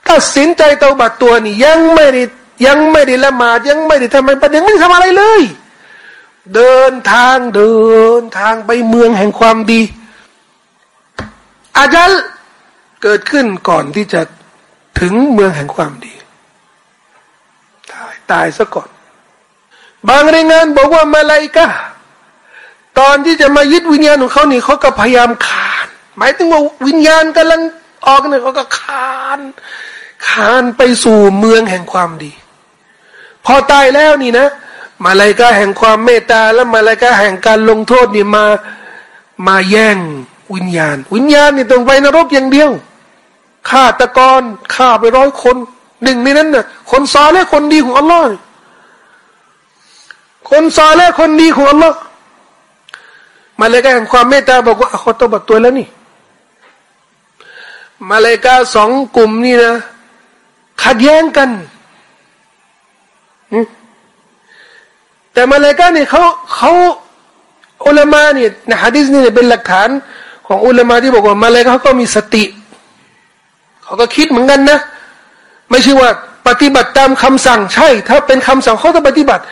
ตัดสินใจเตาบัดตัวนี่ยังไม่ได้ ยังไม่ได้ละหมาดยังไม่ได้ทำอะไรยังไม่ได้ทำอะไรเลย เดินทางเดินทางไปเมืองแห่งความดี อาจารย์เกิดขึ้นก่อนที่จะถึงเมืองแห่งความดี ตายตายซะก่อน บางรายงานบอกว่ามาลายกะตอนที่จะมายึดวิญญาณของเขานี่เขาก็พยายามขาน หมายถึงว่าวิญญาณกำลังออกเนี่ยเขาก็คานคานไปสู่เมืองแห่งความดี พอตายแล้วนี่นะ มาลายกาแห่งความเมตตา และมาลายกาแห่งการลงโทษนี่มามาแย่งวิญญาณ วิญญาณนี่ต้องไปนรกอย่างเดียวฆ่าตะกอนฆ่าไปร้อยคนหนึ่งในนั้นน่ะ คนซอและคนดีของอัลลอฮ์คนซอและคนดีของอัลลอฮ์มาเลยกาแห่งความเมตตาบอกว่าเขาต้องบัดตัวแล้วนี่มาเลกาสองกลุ่มนี่นะขัดแย้งกัน แต่มาเลกาเนี่ยเขาเขาอุลามาเนี่ยในฮะดิษนี่เป็นหลักฐานของอุลามาที่บอกว่ามาเลกาเขาก็มีสติ เขาก็คิดเหมือนกันนะ ไม่ใช่ว่าปฏิบัติตามคำสั่งใช่ ถ้าเป็นคำสั่งเขาต้องปฏิบัติ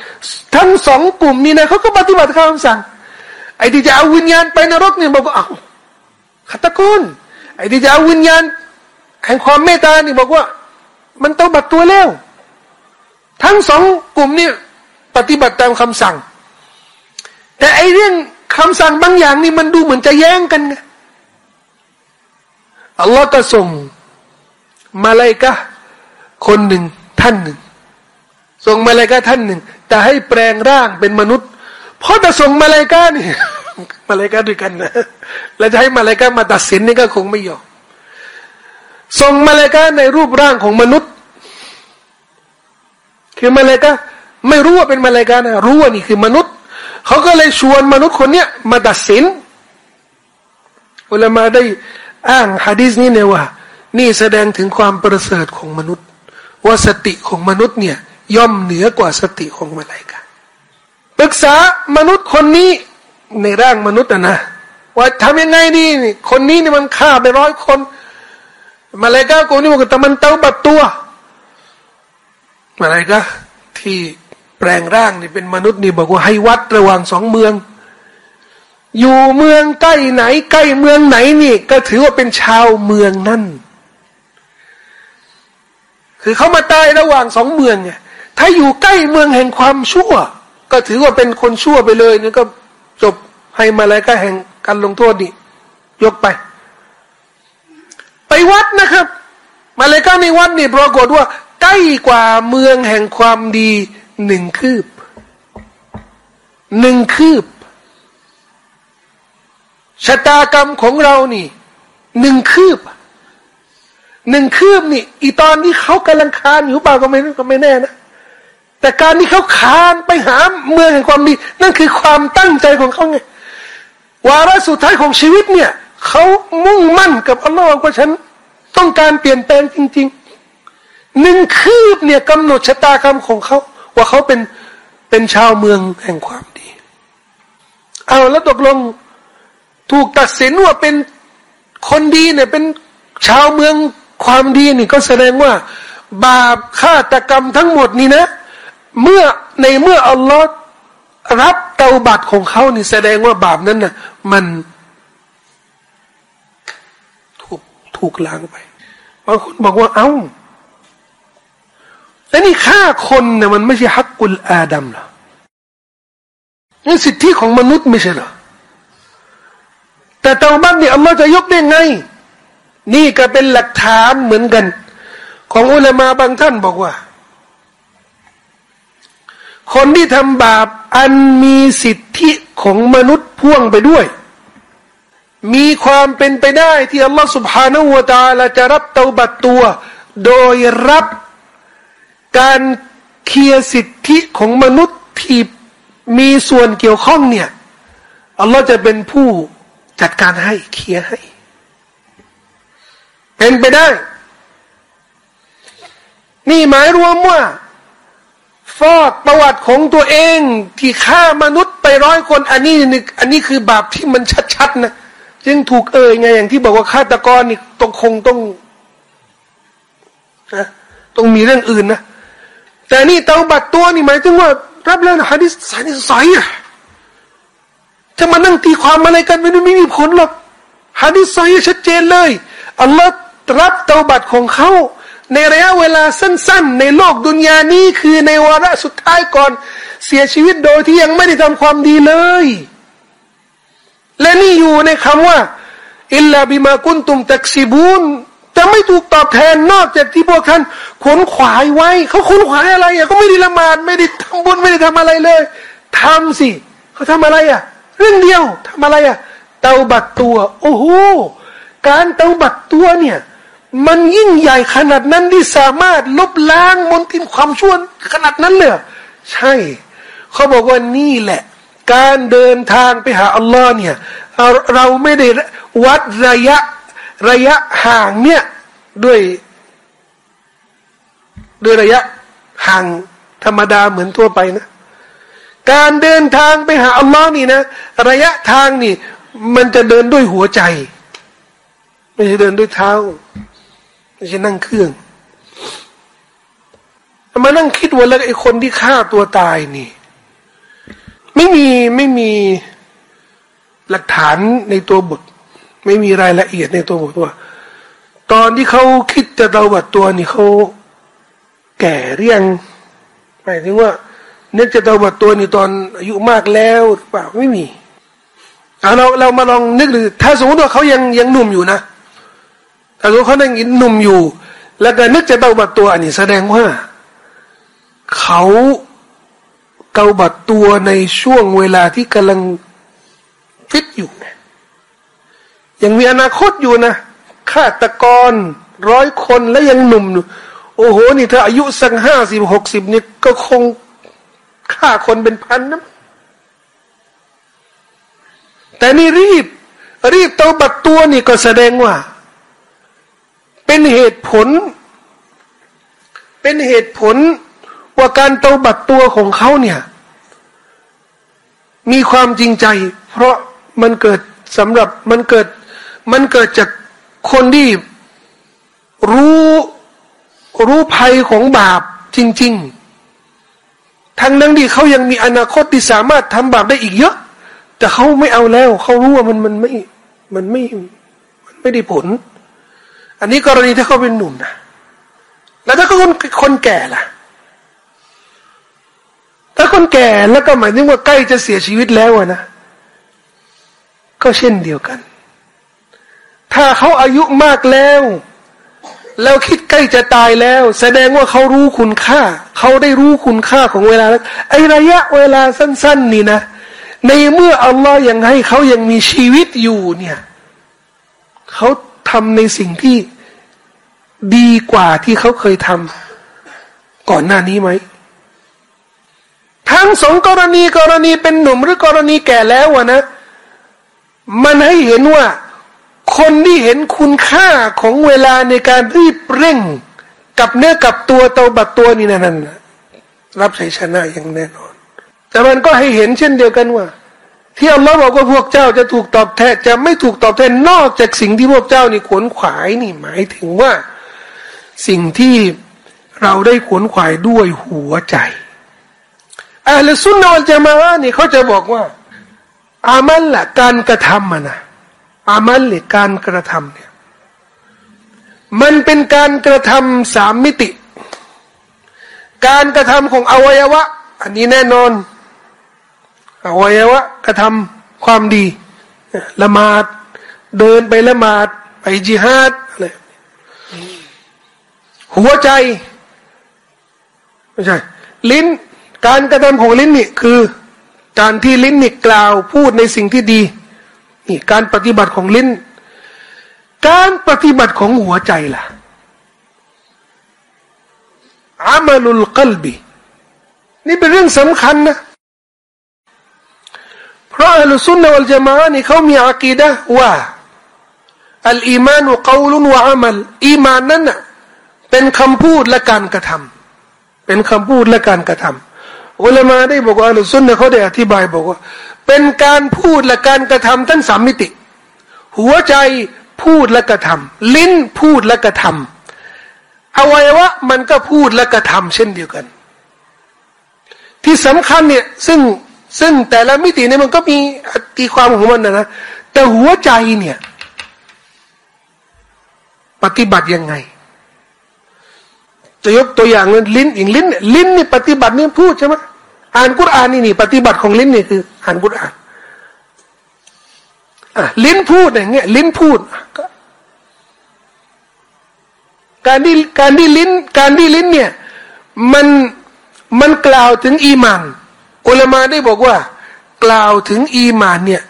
ทั้งสองกลุ่มนี้นะเขาก็ปฏิบัติคำสั่ง ไอ้ที่จะเอาวิญญาณไปนรกเนี่ยบอกว่าเอาขัตะกอนไอ้ที่จะเอาวิญญาณแห่งความเมตตานี่บอกว่า มันต้องบัดตัวแล้ว ทั้งสองกลุ่มนี่ปฏิบัติตามคำสั่ง แต่ไอเรื่องคำสั่งบางอย่างนี่มันดูเหมือนจะแย้งกันไงอัลลอฮ์ก็ส่งมาเลกะคนหนึ่งท่านหนึ่งส่งมาเลกะท่านหนึ่งแต่ให้แปลงร่างเป็นมนุษย์ เพราะจะส่งมาเลกะนี่มาเลกาด้วยกันนะแล้วจะให้มาเลกามาตัดสินนี่ก็คงไม่ยอมส่งมาเลกาในรูปร่างของมนุษย์ คือมาเลกาไม่รู้ว่าเป็นมาเลกานะรู้ว่านี่คือมนุษย์ เขาก็เลยชวนมนุษย์คนเนี้ยมาตัดสินเวลามาได้อ้างฮะดีษนี้เนี่ยว่า นี่แสดงถึงความประเสริฐของมนุษย์ ว่าสติของมนุษย์เนี่ยย่อมเหนือกว่าสติของมาเลกาปรึกษามนุษย์คนนี้ในร่างมนุษย์นะ ว่าทำยังไงดีนี่คนนี้เนี่ยมันฆ่าไปร้อยคน มาเลยก็คนนี้บอกแต่มันเต้าบัดตัว มาเลยก็ที่แปลงร่างนี่เป็นมนุษย์นี่บอกว่าให้วัดระหว่างสองเมือง อยู่เมืองใกล้ไหน ใกล้เมืองไหนนี่ ก็ถือว่าเป็นชาวเมืองนั่น คือเขามาตายระหว่างสองเมืองไงถ้าอยู่ใกล้เมืองแห่งความชั่ว ก็ถือว่าเป็นคนชั่วไปเลยนี่ก็จบให้มาเลยก็แห่งการลงโทษนี่ยกไป ไปวัดนะครับ มาเลยก็ในวัดนี่ปรากฏว่า ใกล้กว่าเมืองแห่งความดีหนึ่งคืบหนึ่งคืบชะตากรรมของเรานี่หนึ่งคืบหนึ่งคืบนี่ อีตอนที่เขากำลังคานอยู่เปล่าก็ไม่ก็ไม่แน่นะแต่การที่เขาคานไปหาเมืองแห่งความดี นั่นคือความตั้งใจของเขาไงวาระสุดท้ายของชีวิตเนี่ยเขามุ่งมั่นกับอัลลอฮ์ว่าฉัน ต้องการเปลี่ยนแปลงจริง ๆ หนึ่งคืบเนี่ยกำหนดชะตากรรมของเขา ว่าเขาเป็นเป็นชาวเมืองแห่งความดี เอาแล้วตกลงถูกตัดสินว่าเป็นคนดีเนี่ยเป็นชาวเมืองความดีนี่ก็แสดงว่า บาปฆาตกรรมทั้งหมดนี่นะ เมื่อในเมื่ออัลลอฮ์รับเตาบัตของเขานี่แสดงว่าบาปนั้นน่ะมันถูกถูกล้างไปบางคนบอกว่าเอา้า แล้วนี่ฆ่าคนเนี่ยมันไม่ใช่ฮักกุลอาดัมหรอนี่สิทธิของมนุษย์ไม่ใช่เหรอแต่เตาบัตเนี่ยอัลลอฮ์จะยกได้ไง นี่ก็เป็นหลักฐานเหมือนกัน ของอุลามาบางท่านบอกว่า คนที่ทำบาปอันมีสิทธิของมนุษย์พ่วงไปด้วย มีความเป็นไปได้ที่อัลลอฮฺสุบฮานาอูตาลาจะรับเตาบัตตัว โดยรับ การเคลียสิทธิของมนุษย์ที่มีส่วนเกี่ยวข้องเนี่ยอัลลอฮ์จะเป็นผู้จัดการให้เคลียให้ เป็นไปได้ นี่หมายรวมว่า ฟอกประวัติของตัวเองที่ฆ่ามนุษย์ไปร้อยคน อันนี้นอันนี้คือบาปที่มันชัดๆนะจึงถูกเอ่ยไงอย่างที่บอกว่าฆาตกรนี่ต้องคงต้องนะต้องมีเรื่องอื่นนะ แต่นี่เตาบัตตัวนี่หมายถึงว่า รับแล้วนะฮะดิษสายนี่สอะจะมานั่งตีความอะไรกันไม่ไม่มีผลหรอกฮะดิษใสชัดเจนเลยอัลลอฮ์รับเตาบัตของเขาในระยะเวลาสั้น ๆ ในโลกดุนยานี้คือในวาระสุดท้ายก่อน เสียชีวิตโดยที่ยังไม่ได้ทำความดีเลย และนี่อยู่ในคำว่าอิลลาบิมากุนตุมตักซิบูน จะไม่ถูกตอบแทนนอกจากที่พวกท่านขนขวายไว้ เขาขนขวายอะไรอะก็ไม่ได้ละหมาดไม่ได้ทำบุญไม่ได้ทำอะไรเลยทำสิเขาทำอะไรอะ เรื่องเดียวทำอะไรอะเตาบัตตัว โอ้โหการเตาบัตตัวเนี่ย มันยิ่งใหญ่ขนาดนั้นที่สามารถลบล้างมลทินความชั่วขนาดนั้นเลยใช่ เขาบอกว่านี่แหละ การเดินทางไปหาอัลลอฮ์เนี่ยเราไม่ได้วัดระยะ ระยะห่างเนี่ยด้วยด้วยระยะห่างธรรมดาเหมือนทั่วไปนะ การเดินทางไปหาอัลลอฮ์นี่นะ ระยะทางนี่ มันจะเดินด้วยหัวใจ ไม่ใช่เดินด้วยเท้า ไม่ใช่นั่งเครื่อง มานั่งคิดว่าแล้วไอ้คนที่ฆ่าตัวตายนี่ ไม่มีไม่มีหลักฐานในตัวบท ไม่มีรายละเอียดในตัวบทว่า ตอนที่เขาคิดจะเตาบัดตัวนี่เขาแก่เรียงหมายถึงว่านึกจะเตาบัดตัวนี่ตอนอายุมากแล้วหรือเปล่าไม่มีเราเรามาลองนึกดูถ้าสมมติว่าเขายังยังหนุ่มอยู่นะถ้าสมมติเขานั่งหนุ่มอยู่ แล้วก็นึกจะเตาบัดตัวนนี้แสดงว่าเขาเตาบัดตัวในช่วงเวลาที่กำลังฟิตอยู่ ยังมีอนาคตอยู่นะฆาตกรร้อยคนแล้วยังหนุ่มอยู่โอ้โห นี่ถ้าอายุสักห้าสิบหกสิบนี่ก็คงฆ่าคนเป็นพันนะแต่นี่รีบ รีบเตาบัดตัวนี่ก็แสดงว่า เป็นเหตุผล เป็นเหตุผลว่าการเตาบัดตัวของเขาเนี่ย มีความจริงใจ เพราะมันเกิดสำหรับมันเกิด มันเกิดจากคนที่รู้รู้ภัยของบาปจริง ๆ ทั้งนั้นที่เขายังมีอนาคตที่สามารถทำบาปได้อีกเยอะ แต่เขาไม่เอาแล้ว เขารู้ว่ามันมันไม่ มันไม่ มันไม่ได้ผล อันนี้กรณีถ้าเขาเป็นหนุ่มนะ แล้วถ้าเขาคนคนแก่ล่ะ ถ้าคนแก่แล้วก็หมายถึงว่าใกล้จะเสียชีวิตแล้วนะ ก็เช่นเดียวกัน ถ้าเขาอายุมากแล้ว แล้วคิดใกล้จะตายแล้ว แสดงว่าเขารู้คุณค่า เขาได้รู้คุณค่าของเวลาแล้วไอ้ระยะเวลาสั้น ๆ นี่นะ ในเมื่ออัลลอฮ์ยังให้เขายังมีชีวิตอยู่เนี่ยเขาทำในสิ่งที่ดีกว่าที่เขาเคยทำก่อนหน้านี้ไหมทั้งสองกรณีกรณีเป็นหนุ่มหรือกรณีแก่แล้ววะนะ มันให้เห็นว่า คนที่เห็นคุณค่าของเวลาในการรีบเร่ง กับเนื้อกับตัวเตาบัดตัวนี่นั่นรับชัยชนะอย่างแน่นอน แต่มันก็ให้เห็นเช่นเดียวกันว่า ที่อัลลอฮ์บอกว่าพวกเจ้าจะถูกตอบแทนจะไม่ถูกตอบแทนนอกจากสิ่งที่พวกเจ้านี่ขวนขวายนี่หมายถึงว่าสิ่งที่เราได้ขวนขวายด้วยหัวใจอัลสุนนะอัลจามะนี่เขาจะบอกว่า อามัลละการกระทำมันนะ อามัลหรือการกระทำเนี่ยมันเป็นการกระทำสามมิติ การกระทำของอวัยวะ อันนี้แน่นอน อวัยวะกระทำความดีละหมาดเดินไปละหมาดไปจิฮาดอะไรหัวใจไม่ใช่ลิ้นการกระทำของลิ้นนี่คือ การที่ลิ้นนี่กล่าวพูดในสิ่งที่ดี นี่การปฏิบัติของลิ้น การปฏิบัติของหัวใจล่ะอามาลุลกลบีนี่เป็นเรื่องสำคัญนะเพราะอัลสุนนะวัลจามะนี่เขามีอากีดะว่าอัลอีมานุกาวลุนวะอามัลอีมานนั้นน่ะเป็นคำพูดและการกระทำเป็นคำพูดและการกระทำอุลามาได้บอกว่าอัลสุนนะเขาได้อธิบายบอกว่า เป็นการพูดและการกระทำทั้งสามมิติ หัวใจพูดและกระทำลิ้นพูดและกระทำอวัยวะมันก็พูดและกระทำเช่นเดียวกัน ที่สำคัญเนี่ยซึ่งซึ่งแต่ละมิติเนี่ยมันก็มีตีความของมันนะนะแต่หัวใจเนี่ย ปฏิบัติยังไงจะยกตัวอย่างเลยลิ้นอย่างลิ้นเนี่ยลิ้นนี่ปฏิบัติเนี่ยพูดใช่ไหม อ่านกุรอานนี่นี่ ปฏิบัติของลิ้นนี่คืออ่านกุรอานอะลิ้นพูดอย่างเงี้ย ลิ้นพูดการที่การที่ลิ้น การที่ลิ้นเนี่ย มันมันกล่าวถึงอีมานอุลามาได้บอกว่า กล่าวถึงอีมานเนี่ย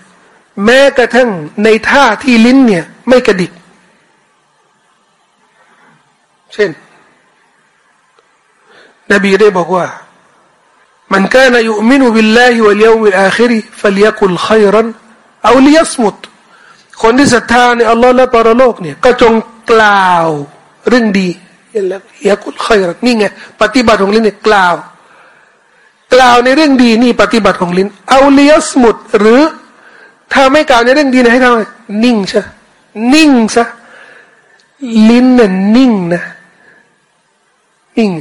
แม้กระทั่งในท่าที่ลิ้นเนี่ย ไม่กระดิก เช่น นบีได้บอกว่า من كان يؤمن بالله واليوم الآخر فليقل خيرا أو ليصمتคนที่ศรัทธาในอัลลอฮ์และปรโลกเนี่ยก็จงกล่าวเรื่องดียากุลขัยรันนี่ไงปฏิบัติของลิ้นเนี่ยกล่าว กล่าวในเรื่องดีนี่ปฏิบัติของลิ้น เอาลียสมุดหรือถ้าไม่กล่าวในเรื่องดีนะให้ทำนิ่งใช่นิ่งซะลิ้นน่ะนิ่งนะนิ่ง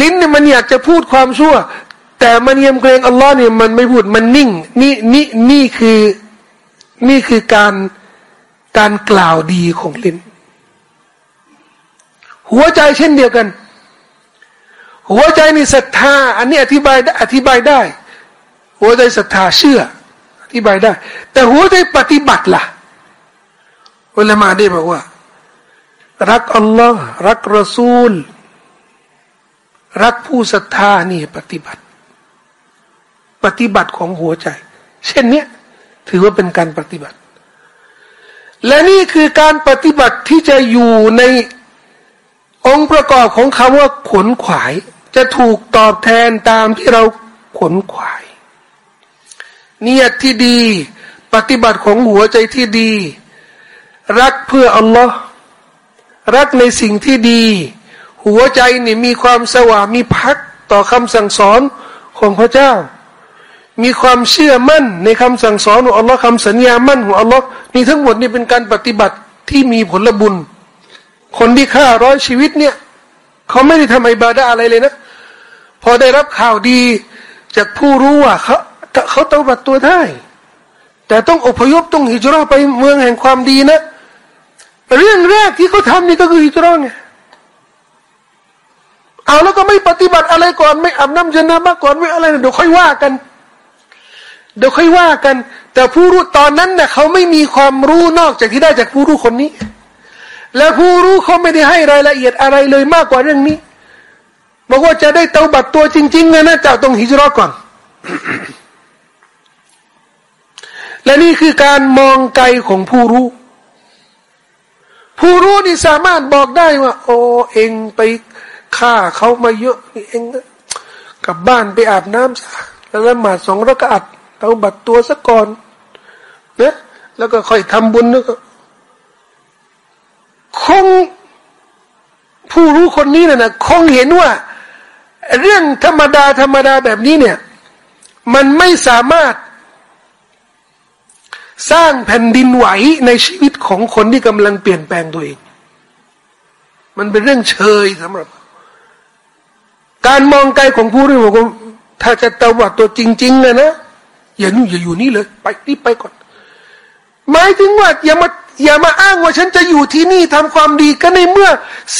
ลิ้นเนี่ยมันอยากจะพูดความชั่ว แต่มันยำเกรงอัลลอฮ์เนี่ยมันไม่พูดมันนิ่ง นี่นี่นี่คือนี่คือการการกล่าวดีของลิ้น หัวใจเช่นเดียวกัน หัวใจนี่ศรัทธา อันนี้อธิบายได้อธิบายได้ หัวใจศรัทธาเชื่อ อธิบายได้ แต่หัวใจปฏิบัติล่ะอุลามาได้บอกว่า รักอัลลอฮ์รักรอซูล รักผู้ศรัทธานี่ปฏิบัติ ปฏิบัติของหัวใจ เช่นเนี้ยถือว่าเป็นการปฏิบัติ และนี่คือการปฏิบัติที่จะอยู่ในองค์ประกอบของคำว่าขนขวาย จะถูกตอบแทนตามที่เราขนขวายเนียดที่ดี ปฏิบัติของหัวใจที่ดี รักเพื่ออัลลอฮ์รักในสิ่งที่ดี หัวใจนี่มีความสว่างมีพักต่อคำสั่งสอนของพระเจ้า มีความเชื่อมั่นในคำสั่งสอนของอัลลอฮ์คำสัญญามั่นของอัลลอฮ์นี่ทั้งหมดนี่เป็นการปฏิบัติที่มีผลบุญ คนที่ฆ่าร้อยชีวิตเนี่ยเขาไม่ได้ทำอิบาดะอะไรเลยนะ พอได้รับข่าวดีจากผู้รู้ว่าเขาเขาต้องบัดตัวได้ แต่ต้องอพยพต้องฮิจราไปเมืองแห่งความดีนะ เรื่องแรกที่เขาทำนี่ก็คือฮิจราไงเอาแล้วก็ไม่ปฏิบัติอะไรก่อนไม่อาบน้ำจนะมาก่อนไม่อะไรเดี๋ยวค่อยว่ากัน เดี๋ยวค่อยว่ากัน แต่ผู้รู้ตอนนั้นเนะ่ยเขาไม่มีความรู้นอกจากที่ได้จากผู้รู้คนนี้ และผู้รู้เขาไม่ได้ให้รายละเอียดอะไรเลยมากกว่าเรื่องนี้บอกว่าจะได้เตาบัตรตัวจริงๆนะนะเจ้าต้องฮิจรัตก่อน และนี่คือการมองไกลของผู้รู้ ผู้รู้นี่สามารถบอกได้ว่า โอ้เองไปฆ่าเขามาเยอะนี่เองกลับบ้านไปอาบน้ำซะแล้วละหมาดสองรักอัด เตาบัตรตัวซะก่อนนะแล้วก็ค่อยทำบุญแล้วก็คงผู้รู้คนนี้นะนะคงเห็นว่า เรื่องธรรมดาธรรมดาแบบนี้เนี่ย มันไม่สามารถสร้างแผ่นดินไหวในชีวิตของคนที่กำลังเปลี่ยนแปลงตัวเอง มันเป็นเรื่องเชยสำหรับ การมองไกลของผู้รู้บอกว่าถ้าจะเตาบัดตัวจริงๆเลยนะ อย่านู่อย่าอยู่นี่เลย ไปรีบไปก่อน หมายถึงว่าอย่ามาอย่ามาอ้างว่าฉันจะอยู่ที่นี่ทำความดีก็ในเมื่อ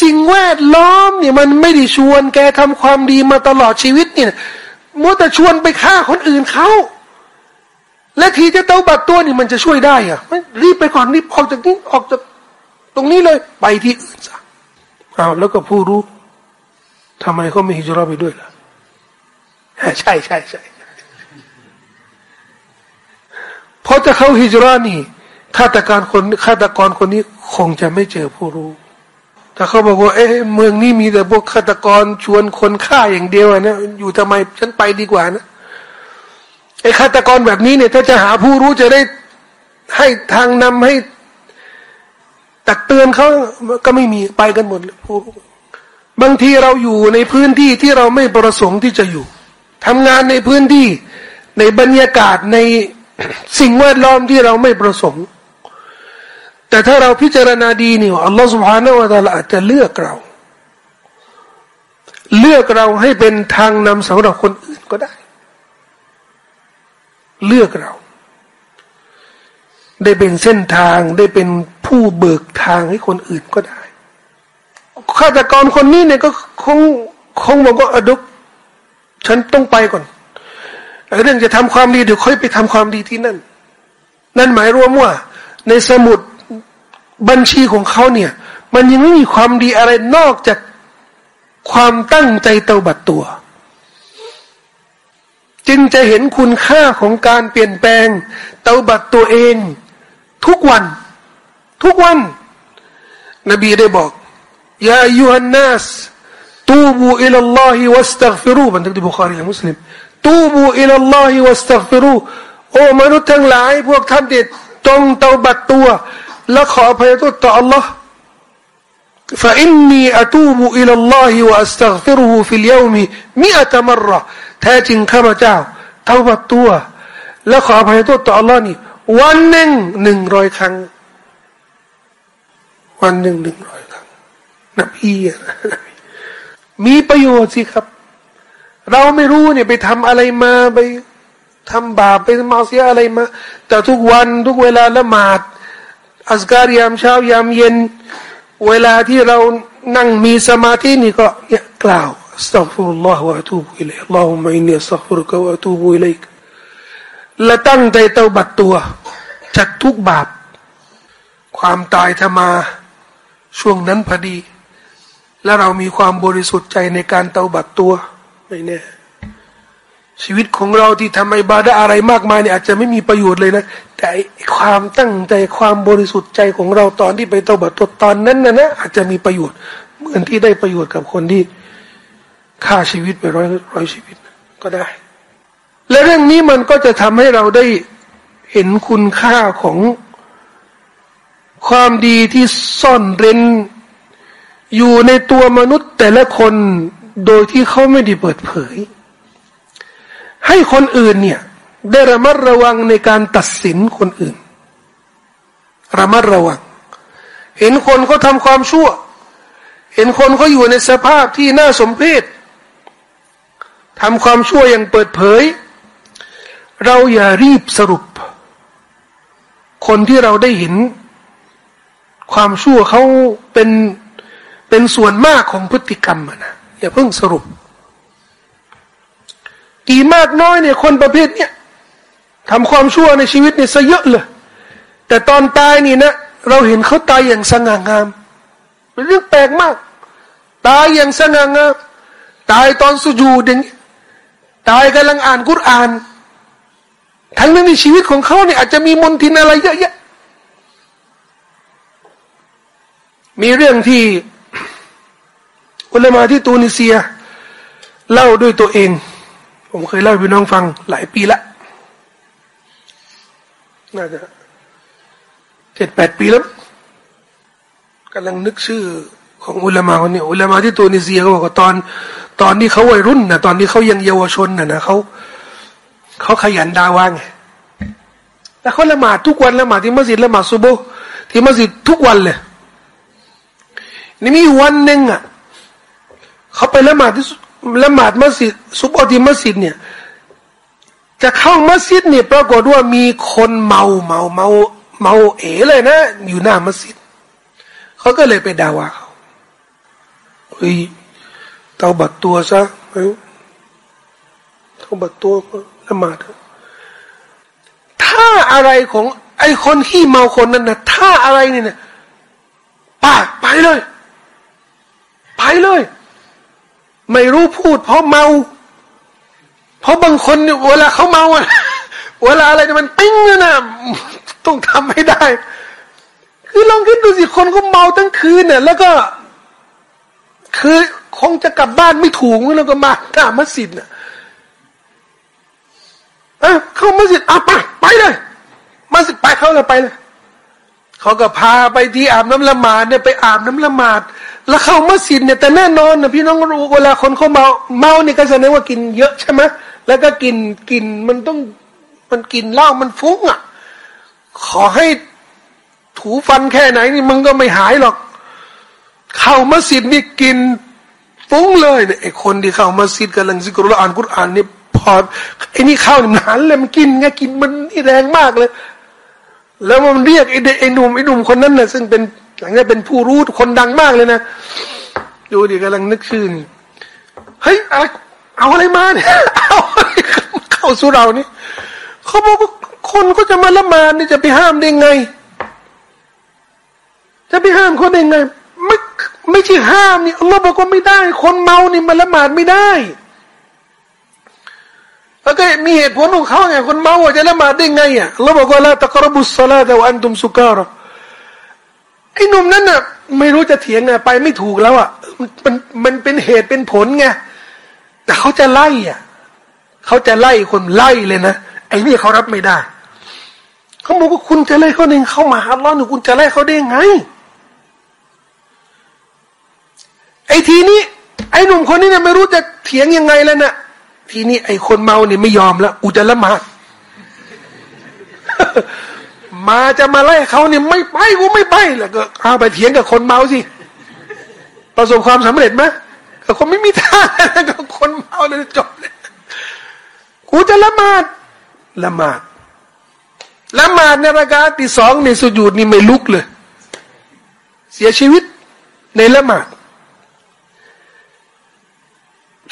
สิ่งแวดล้อมเนี่ยมันไม่ได้ชวนแกทำความดีมาตลอดชีวิตเนี่ยมัวแต่ชวนไปฆ่าคนอื่นเขาและทีจะเต้าบัดตัวนี่มันจะช่วยได้อะรีบไปก่อนรีบออกจากนี้ออกจากตรงนี้เลยไปที่อื่นซะเอาวแล้วก็ผู้รู้ทำไมเขาไม่ฮิจรัไปด้วยล่ะใช่ใช่ใช่ เพราะถ้าเขาฮิจรันี่ฆาตการคนฆาตกรคนนี้คงจะไม่เจอผู้รู้ ถ้าเขาบอกว่า เอ๊ะเมืองนี้มีแต่พวกฆาตกรชวนคนฆ่าอย่างเดียวนะอยู่ทำไมฉันไปดีกว่านะไอ้ฆาตกรแบบนี้เนี่ย ถ้าจะหาผู้รู้จะได้ให้ทางนำให้ตักเตือนเขาก็ไม่มีไปกันหมดผู้รู้บางทีเราอยู่ในพื้นที่ที่เราไม่ประสงค์ที่จะอยู่ทำงานในพื้นที่ในบรรยากาศใน สิ่งแวดล้อมที่เราไม่ประสงค์ แต่ถ้าเราพิจารณาดีนี่อัลลอฮฺสุบฮานาวะตาลาอาจจะเลือกเรา เลือกเราให้เป็นทางนำสำหรับคนอื่นก็ได้ เลือกเรา ได้เป็นเส้นทางได้เป็นผู้เบิกทางให้คนอื่นก็ได้ฆาตกรคนนี้เนี่ยก็คงคงบอกว่าอดุกฉันต้องไปก่อน เรื่องจะทำความดีเดี๋ยวค่อยไปทำความดีที่นั่น นั่นหมายรวมว่า ในสมุดบัญชีของเขาเนี่ย มันยังไม่มีความดีอะไรนอกจากความตั้งใจเตาบัดตัว จึงจะเห็นคุณค่าของการเปลี่ยนแปลง เตาบัดตัวเอง ทุกวัน ทุกวัน นบีได้บอกยายูฮันนัสตูบูอิลลอฮิวัสตักฟิรูบันทึกที่บุคารีมุสลิม توبوا إلى الله واستغفروه โอ้มนุษย์ทั้งหลาย พวกท่านเด็ดจงเตาบัดตัว และขออภัยโทษต่อ Allah ฟาอินนีอัตูบูอิลลอฮิวะอัสตัฟิรูฟิลยามีมิอัตมรรแท้จริงข้าพเจ้าเตาบัดตัว และขออภัยโทษต่อ Allah นี่วันหนึ่งหนึ่งร้อยครั้ง วันหนึ่งหนึ่งร้อยครั้งนบีมีประโยชน์สิครับ เราไม่รู้เนี่ยไปทำอะไรมาไปทำบาปไปมาเสียอะไรมา แต่ทุกวันทุกเวลาละหมาดอัสการยามเช้ายามเย็น เวลาที่เรานั่งมีสมาธินี่ก็เนี่ยกล่าวอัสตัฟุรุลลอฮฺวะตูบุอิลัยอัลลอฮุมะอินนีอัสตัฟุรุกะวะตูบุอิลัยและตั้งใจเตาบัดตัวจากทุกบาป ความตายถ้ามาช่วงนั้นพอดี และเรามีความบริสุทธิ์ใจในการเตาบัดตัว ไม่แน่ชีวิตของเราที่ทำไมบาดาอะไรมากมายเนี่ยอาจจะไม่มีประโยชน์เลยนะ แต่ความตั้งใจความบริสุทธิ์ใจของเราตอนที่ไปเตาบัดตัวตอนนั้นนะนะอาจจะมีประโยชน์ เหมือนที่ได้ประโยชน์กับคนที่ฆ่าชีวิตไปร้อยร้อยชีวิตก็ได้ และเรื่องนี้มันก็จะทำให้เราได้เห็นคุณค่าของความดีที่ซ่อนเร้นอยู่ในตัวมนุษย์แต่ละคน โดยที่เขาไม่ได้เปิดเผย ให้คนอื่นเนี่ย ได้ระมัดระวังในการตัดสินคนอื่น ระมัดระวัง เห็นคนเขาทำความชั่ว เห็นคนเขาอยู่ในสภาพที่น่าสมเพชทำความชั่วอย่างเปิดเผย เราอย่ารีบสรุป คนที่เราได้เห็น ความชั่วเขาเป็นเป็นส่วนมากของพฤติกรรมนะ อย่าเพิ่งสรุป กี่มากน้อยเนี่ยคนประเภทเนี้ยทำความชั่วในชีวิตเนี่ยซะเยอะเลย แต่ตอนตายนี่นะเราเห็นเขาตายอย่างสง่างาม เป็นเรื่องแปลกมาก ตายอย่างสง่างาม ตายตอนสุญูดอย่างตายกำลังอ่านกุรอาน ทั้งนั้นในชีวิตของเขาเนี่ยอาจจะมีมนทินอะไรเยอะแยะมีเรื่องที่ อุลามาที่ตูนิเซีย เล่าด้วยตัวเอง ผมเคยเล่าให้พี่น้องฟังหลายปีละน่าจะเจ็ดแปดปีแล้วกำลังนึกชื่อของอุลามาคนนี้อุลามาที่ตูนิเซียเขาบอกว่าตอน ตอนที่เขาวัยรุ่นนะตอนที่เขายังเยาวชนนะนะเขาเขาขยันดาว่างแล้วเขาละหมาดทุกวันละหมาดที่มัสยิดละหมาดซุโบที่มัสยิดทุกวันเลยนี่มีวันหนึ่งอะ เขาไปละหมาดที่ละหมาดมัสยิดซุบอดีมัสยิดเนี่ย จะเข้ามัสยิดเนี่ยปรากฏว่ามีคนเมาเมาเมาเมาเอ๋เลยนะ อยู่หน้ามัสยิดเขาก็เลยไปด่าว่าเขาเฮ้ยเตาบัดตัวซะเเตาบัดตัวละหมาดถ้าอะไรของ ไอคนที่เมาคนนั้นนะถ้าอะไรเนี่ยป้าไปเลย ไปเลย ไม่รู้พูด เพราะเมา เพราะบางคนเนี่ยเวลาเขาเมาอะเวลาอะไรมันปิ้งนะต้องทำให้ได้ คือลองคิดดูสิคนก็เมาทั้งคืนเนี่ย แล้วก็ คือคงจะกลับบ้านไม่ถูกแล้วก็มาหน้ามัสยิดน่ะเออเข้ามัสยิดอะไปไปเลยมัสยิดไปเข้าเลยไปเลยเขาก็พาไปที่อาบน้ำละหมาดเนี่ยไปอาบน้ำละหมาด แล้วเข้ามัสยิดเนี่ยแต่แน่นอนนะพี่น้องรู้เวลาคนเขาเมาเมาเนี่ยก็แสดงว่ากินเยอะใช่ไหมแล้วก็กินกินมันต้องมันกินเหล้ามันฟุ้งอะ ขอให้ถูฟันแค่ไหนนี่มันก็ไม่หายหรอก เข้ามัสยิดนี่กินฟุ้งเลยเนี่ยไอ้คนที่เข้ามัสยิดกำลังซิกรุลอ่านกุรอานนี่พอไอ้นี่เข้านี่มันหันเลยมันกินไงกินมันนี่แรงมากเลย แล้วมันเรียกไอ้ไอ้หนุ่มไอ้หนุ่มคนนั้นน่ะซึ่งเป็น หลังจากเป็นผู้รู้คนดังมากเลยนะดูดิกำลังนึกชื่อนี่เฮ้ยอะไรเอาอะไรมาเนี่ยเอาเข้าสู่เรานี่เขาบอกว่าคนก็จะมาละมาดนี่จะไปห้ามได้ไง จะไปห้ามเขาได้ไง ไม่ไม่ใช่ห้ามนี่อัลลอฮ์บอกว่าไม่ได้ คนเมานี่มาละหมาดไม่ได้แล้วก็มีเหตุผลของเขาไงคนเมาจะละหมาดได้ไงอะเราบอกว่าละตะกรบุสลาแต่ว่าอันตุมสุการะ ไอ้หนุ่มนั้นน่ะ ไม่รู้จะเถียงไงไปไม่ถูกแล้วอะมันมันเป็นเหตุเป็นผลไงแต่เขาจะไล่อะเขาจะไล่คนไล่เลยนะไอ้นี่เขารับไม่ได้เขาบอกว่าคุณจะไล่เขาเองเข้ามาหาล้อหนูคุณจะไล่เขาได้ไงไอ้ทีนี้ไอ้หนุ่มคนนี้เนี่ยไม่รู้จะเถียงยังไงแล้วน่ะทีนี้ไอ้คนเมาเนี่ยไม่ยอมแล้วกูจะละหมาด มาจะมาไล่เขาเนี่ยไม่ไปกูไม่ไปแล้วก็เอาไปเถียงกับคนเมาสิประสบความสำเร็จไหมแต่คนไม่มีทางกับคนเมาเลยจบเลยกูจะละหมาดละหมาดละหมาดในรากาที่สองในสุญูดนี่ไม่ลุกเลย เสียชีวิตในละหมาด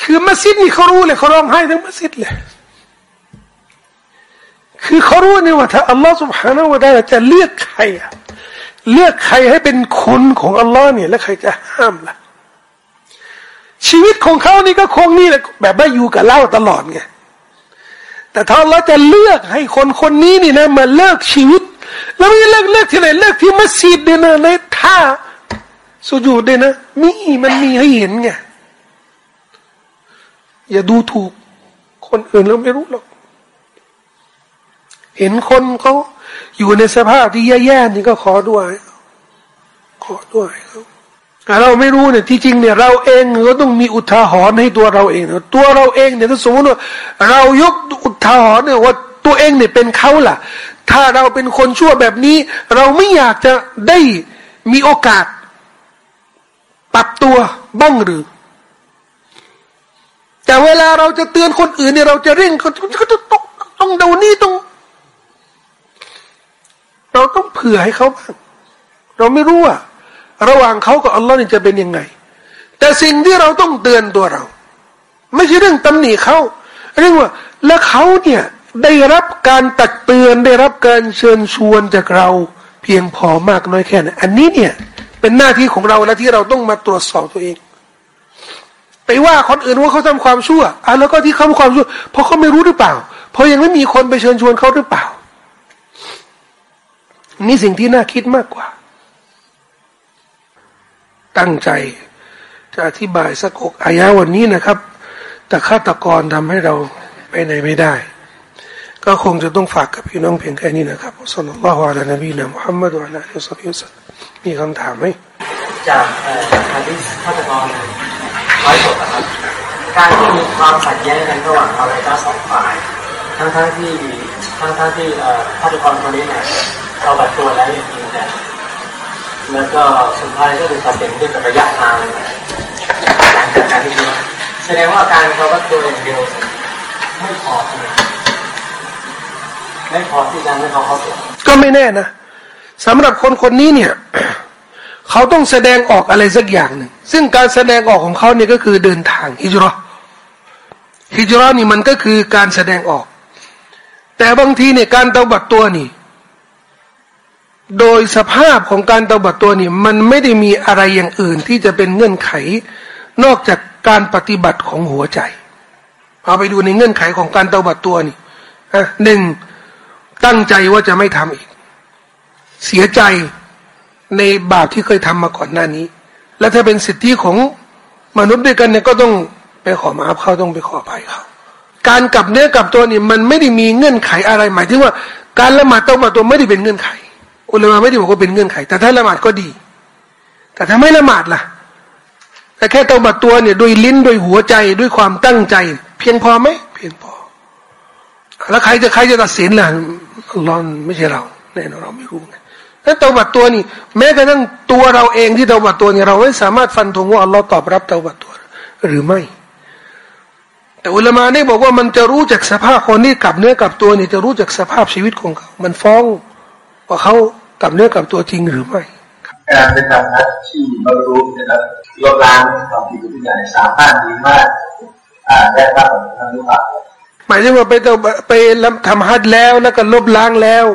คือมัสยิดนี่เขารู้เลยเขาร้องไห้ทั้งมัสยิดเลย คือเขารู้นี่ว่าถ้าอัลลอฮฺ سبحانه และ تعالى จะเลือกใครอะเลือกใครให้เป็นคนของอัลลอฮ์เนี่ยแล้วใครจะห้ามล่ะชีวิตของเขานี่ก็คงนี่แหละแบบว่าอยู่กับเล่าตลอดไงแต่ถ้าเราจะเลือกให้คนคนนี้นี่นะมาเลิกชีวิต แล้วไม่เลิกเลิกที่ไหนเลิกที่มัสยิดเนี่ยนะในท่าสุญูดเนี่ยนะมีมันมีให้เห็นไงอย่าดูถูก คนอื่นเราไม่รู้หรอก เห็นคนเขาอยู่ในสภาพที่แย่ๆนี่ก็ขอด้วย ขอด้วยเขาเราไม่รู้เนี่ยที่จริงเนี่ย เราเองก็ต้องมีอุทาหรณ์ให้ตัวเราเองตัวเราเองเนี่ยถ้าสมมติว่าเรายกอุทาหรณ์เนี่ยว่าตัวเองเนี่ยเป็นเขาล่ะ ถ้าเราเป็นคนชั่วแบบนี้ เราไม่อยากจะได้มีโอกาสปรับตัวบ้างหรือ แต่เวลาเราจะเตือนคนอื่นเนี่ยเราจะเร่งเขาเขาต้องต้องดูนี่ต้อง เราต้องเผื่อให้เขาบ้างเราไม่รู้ว่าระหว่างเขากับอัลลอฮ์นี่จะเป็นยังไง แต่สิ่งที่เราต้องเตือนตัวเรา ไม่ใช่เรื่องตำหนิเขาเรื่องว่า แล้วเขาเนี่ยได้รับการตักเตือนได้รับการเชิญชวนจากเราเพียงพอมากน้อยแค่ไหนอันนี้เนี่ย เป็นหน้าที่ของเราและที่เราต้องมาตรวจสอบตัวเอง ไปว่าคนอื่นว่าเขาทำความชั่วอะแล้วก็ที่เขาทำความชั่วเพราะเขาไม่รู้หรือเปล่า เพราะยังไม่มีคนไปเชิญชวนเขาหรือเปล่า นี่สิ่งที่น่าคิดมากกว่า ตั้งใจ จะอธิบายสักอกอายะวันนี้นะครับ แต่ฆาตกรทำให้เราไปไหนไม่ได้ ก็คงจะต้องฝากกับพี่น้องเพียงแค่นี้นะครับสัลลัลลอฮุอะลัยนบีนะมุฮัมมัดอัลลอฮฺสัลลัลลอฮมีคำถามไหมจากฮะดิษฆาตกรร้อยศพนะครับการที่มีความขัดแย้งกันระหว่างเราและสองฝ่าย ทั้งทั้งที่ทั้งทั้งที่ฆาตกรคนนี้เนี่ย เราบัดตัวแล้วย่างจริงแต่แล้วก็สุดท้ายก็คือตัดสินด้วยระยะทางหลังจากการที่แสดงว่าการเขาก็ตัวอย่างเดียวไม่พอใช่ไหมไม่พอที่จะให้เขาเขาสู่ก็ไม่แน่นะสำหรับคนคนนี้เนี่ยเขาต้องแสดงออกอะไรสักอย่างหนึ่งซึ่งการแสดงออกของเขาเนี่ยก็คือเดินทางฮิจรัฮิจรันี่มันก็คือการแสดงออก แต่บางทีเนี่ยการเตาบัดตัวนี่ โดยสภาพของการเตาบัดตัวนี่มันไม่ได้มีอะไรอย่างอื่นที่จะเป็นเงื่อนไข นอกจากการปฏิบัติของหัวใจ เอาไปดูในเงื่อนไขของการเตาบัดตัวนี่หนึ่งตั้งใจว่าจะไม่ทำอีก เสียใจในบาปที่เคยทำมาก่อนหน้านี้ และถ้าเป็นสิทธิของมนุษย์ด้วยกันเนี่ยก็ต้องไปขอมาเขาต้องไปขอภัยเขาการกลับเนื้อกลับตัวนี่มันไม่ได้มีเงื่อนไขอะไรหมายถึงว่า การละหมาดต้องมาตัวไม่ได้เป็นเงื่อนไข อุลามะไม่ได้บอกว่าเป็นเงื่อนไข แต่ถ้าละหมาดก็ดี แต่ถ้าไม่ละหมาดล่ะ แต่แค่ต้องมาตัวเนี่ยด้วยลิ้นด้วยหัวใจด้วยความตั้งใจ เพียงพอไหมเพียงพอ แล้วใครจะใครจะตัดสินล่ะร้อนไม่ใช่เราแน่นอนเราไม่รู้ไงถ้าเตาบัดตัวนี่แม้กระทั่งตัวเราเองที่เตาบัดตัวนี่เราไม่สามารถฟันธงว่าอัลลอฮ์ตอบรับเตาบัดตัว หรือไม่ แต่อุลามาได้บอกว่ามันจะรู้จากสภาพคนที่กลับเนื้อกลับตัวนี่จะรู้จากสภาพชีวิตของเขา มันฟ้อง ว่าเขากลับเนื้อกลับตัวจริงหรือไม่การเป็นการทัดที่เรารู้นะครับลดล้างความผิดทุกอย่างสามารถดีมากอ่าได้รับผลทางรู้ป่ะหมายถึงว่าไปไปทำฮัดแล้วแล้วก็ลบล้างแล้ว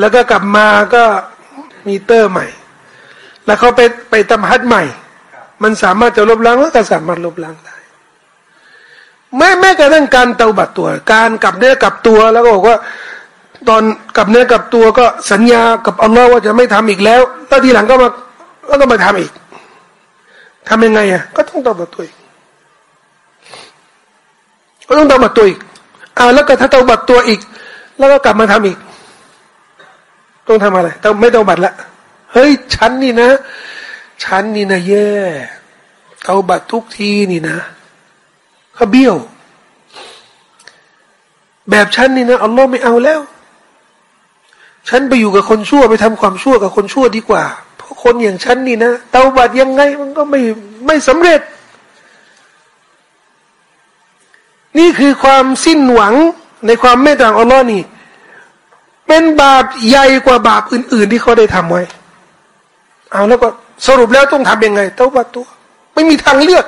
แล้วก็กลับมาก็มีเตอร์ใหม่ แล้วเขาไปไปทำฮัดใหม่ มันสามารถจะลบล้างแล้วก็สามารถลบล้างได้แม้แม้กระทั่งการเตาบัดตัว การกลับเนื้อกลับตัวแล้วก็บอกว่า ตอนกับเนื้อกับตัวก็สัญญากับอัลลอฮ์ว่าจะไม่ทำอีกแล้วแล้วทีหลังก็มาแล้วก็มาทำอีกทำยังไงอะก็ต้องตาบัดตัวอีกก็ต้องตาบัดตัวอีกอ่าแล้วก็ถ้าตาบัดตัวอีก แล้วก็กลับมาทำอีก ต้องทำอะไรต้องไม่ตองบัตละเฮ้ยฉันนี่นะ ฉันนี่นะแย่เอาบัตทุกทีนี่นะเขาเบี้ยวแบบฉันนี่นะอัลลอฮ์ไม่เอาแล้ว ฉันไปอยู่กับคนชั่วไปทำความชั่วกับคนชั่วดีกว่า เพราะคนอย่างฉันนี่นะเตาบัตรยังไงมันก็ไม่ไม่สำเร็จ นี่คือความสิ้นหวังในความเมตตาอัลลอฮ์นี่ เป็นบาปใหญ่กว่าบาปอื่น ๆ ที่เขาได้ทำไว้ เอาแล้วก็สรุปแล้วต้องทำยังไง เต้าบัตตัว ไม่มีทางเลือก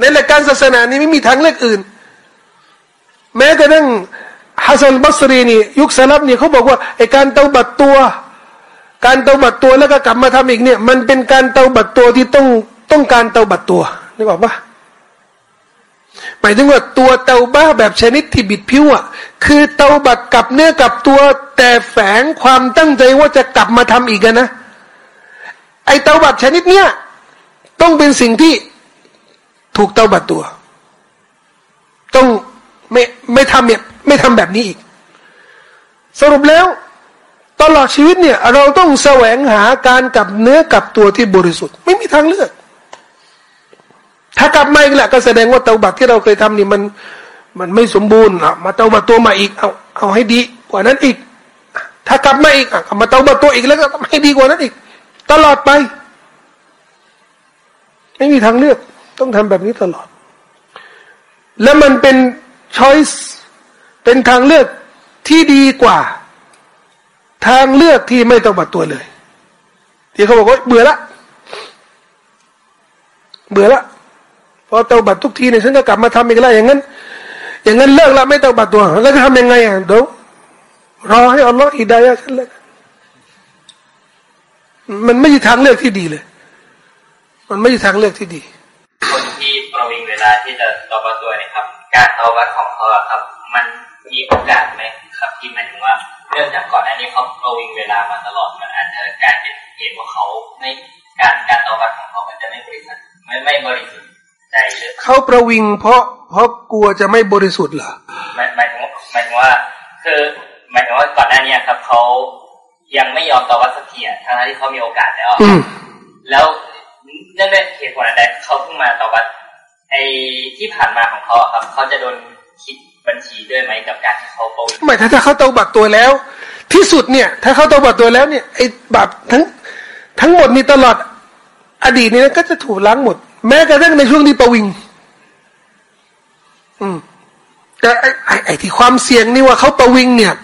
ในหลักการศาสนานี้ไม่มีทางเลือกอื่น แม้กระทั่ง ฮัสซันบัสรีนี่ยุคสลับนี่เขาบอกว่าไอการเตาบัตตัว การเตาบัตตัวแล้วก็กลับมาทำอีกเนี่ย มันเป็นการเตาบัตตัวที่ต้องต้องการเตาบัตตัวนึกออกปะหมายถึงว่าตัวเตาบ้าแบบชนิดที่บิดผิวอะคือเตาบัดกับเนื้อกับตัวแต่แฝงความตั้งใจว่าจะกลับมาทำอีกนะ ไอเตาบัดชนิดเนี้ยต้องเป็นสิ่งที่ถูกเตาบัดตัว ต้องไม่ไม่ทำเนี่ย ไม่ทำแบบนี้อีก สรุปแล้ว ตลอดชีวิตเนี่ย เราต้องแสวงหาการกับเนื้อกับตัวที่บริสุทธิ์ ไม่มีทางเลือก ถ้ากลับมาอีกแหละก็แสดงว่าเตาบัตที่เราเคยทำนี่มัน มันไม่สมบูรณ์อะมาเตาบัตตัวมาอีกเอาเอาให้ดีกว่านั้นอีก ถ้ากลับมาอีกอะมาเตาบัตตัวอีกแล้วก็ทำให้ดีกว่านั้นอีก ตลอดไป ไม่มีทางเลือก ต้องทำแบบนี้ตลอด แล้วมันเป็นช้อยส์ เป็นทางเลือกที่ดีกว่า ทางเลือกที่ไม่ต้องบัตตัวเลย ที่เขาบอกว่าเบื่อละเบื่อละพอเตาบัตทุกทีเนี่ยฉันก็กลับมาทำอีกแล้วอย่างนั้น อย่างนั้นเลิกละไม่เตาบัตตัวแล้วจะทำยังไงอะเดี๋ยวรอให้อัลลอฮ์อิดายะฉันเลยมันไม่ใช่ทางเลือกที่ดีเลย มันไม่ใช่ทางเลือกที่ดี คนที่ประวิงเวลาที่จะตอบัตตัวเนี่ยครับ การตอบัตของเขาครับ มัน มีโอกาสไหมครับที่หมายถึงว่าเรื่องจากก่อนอันนี้เขาประวิงเวลามาตลอดมันอาจจะการเป็นเหตุว่าเขาในการการตอบัตของเขามันจะไม่บริสุทธิ์ไม่ไม่บริสุทธิ์เขาประวิงเพราะเพราะกลัวจะไม่บริสุทธิ์เหรอหมายหมายถึงหมายถึงว่า คือหมายถึงว่าก่อนหน้านี้ครับเขายังไม่ยอมตอบวัสักทีทั้งที่เขามีโอกาสแล้วแล้วเนื่องด้วยเหตุผลอะไรเขาเพิ่งมาตอบวัดไอ้ที่ผ่านมาของเขาครับเขาจะโดนคิด บัญชีด้วยไหมกับการที่เขาโปรไม่ถ้าถ้าเขาตบัตรตัวแล้ว ที่สุดเนี่ย ถ้าเขาตบัตรตัวแล้วเนี่ยไอ้บาปทั้งทั้งหมดนี่ตลอด อดีตนี่ก็จะถูกล้างหมด แม้กระทั่งในช่วงที่ประวิง อืมแต่ไอ้ไอ้ไอ้ที่ความเสี่ยงนี่ว่าเขาประวิงเนี่ย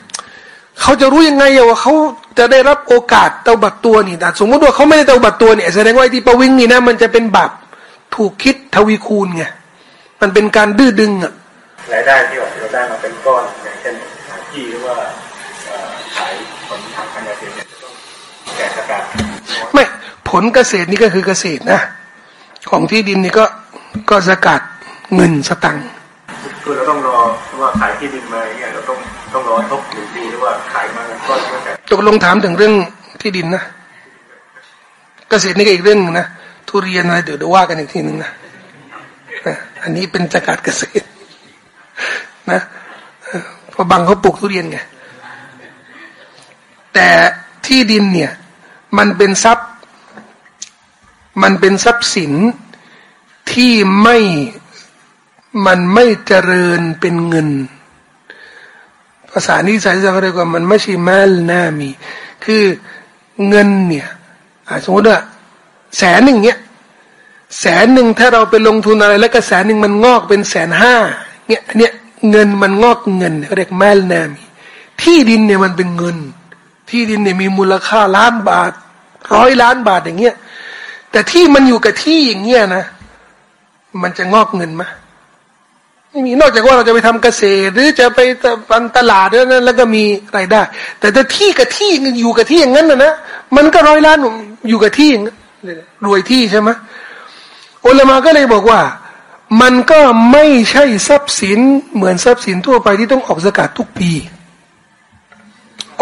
เขาจะรู้ยังไงว่าเขาจะได้รับโอกาสเตาบัตรตัวนี่แต่สมมติว่าเขาไม่ได้เตาบัตรตัวเนี่ยแสดงว่าที่ประวิงนี่นะมันจะเป็นบาปถูกคิดทวีคูณไงมันเป็นการดื้อดึงอะ รายได้ที่เราได้มาเป็นก้อนอย่างเช่นที่หรือว่าขายผลทางการเกษตรเนี่ยต้องแกะสกัดไม่ผลเกษตรนี่ก็คือเกษตรนะ ของที่ดินนี่ก็ก็สกัดเงินสตังค์คือเราต้องรอว่าขายที่ดินมาเนี่ยเราต้องต้องรอทบหนึ่งปีหรือว่าขายมาก้อนเมื่อไหร่ตกลงถามถึงเรื่องที่ดินนะเกษตรนี่ก็อีกเรื่องนะทุเรียนอะไรเดี๋ยวว่ากันอีกทีหนึ่งนะอันนี้เป็นจักรเกษตร นะเพราะบางเขาปลูกทุเรียนไงแต่ที่ดินเนี่ยมันเป็นทรัพย์ มันเป็นทรัพย์สินที่ไม่มันไม่เจริญเป็นเงิน ภาษานี้ใช้จะเรียกว่ามันไม่ใช่แมลนามี คือเงินเนี่ยสมมติว่าแสนหนึ่งเนี่ยแสนหนึ่งถ้าเราไปลงทุนอะไร แล้วก็แสนหนึ่งมันงอกเป็นแสนห้า เนี่ยเนี่ยเงินมันงอกเงินเรียกแมลนามีที่ดินเนี่ยมันเป็นเงิน ที่ดินเนี่ยมีมูลค่าล้านบาท ร้อยล้านบาทอย่างเงี้ยแต่ที่มันอยู่กับที่อย่างเงี้ยนะ มันจะงอกเงินไหมไม่มีนอกจากว่าเราจะไปทำเกษตร หรือจะไปปันตลาดนั้นแล้วก็มีรายได้ แต่ถ้าที่กับที่อยู่กับที่อย่างนั้นนะนะมันก็ร้อยล้านอยู่กับที่อย่างนั้นรวยที่ใช่ไหมอุลามาก็เลยบอกว่า มันก็ไม่ใช่ทรัพย์สินเหมือนทรัพย์สินทั่วไปที่ต้องออกสกัดทุกปี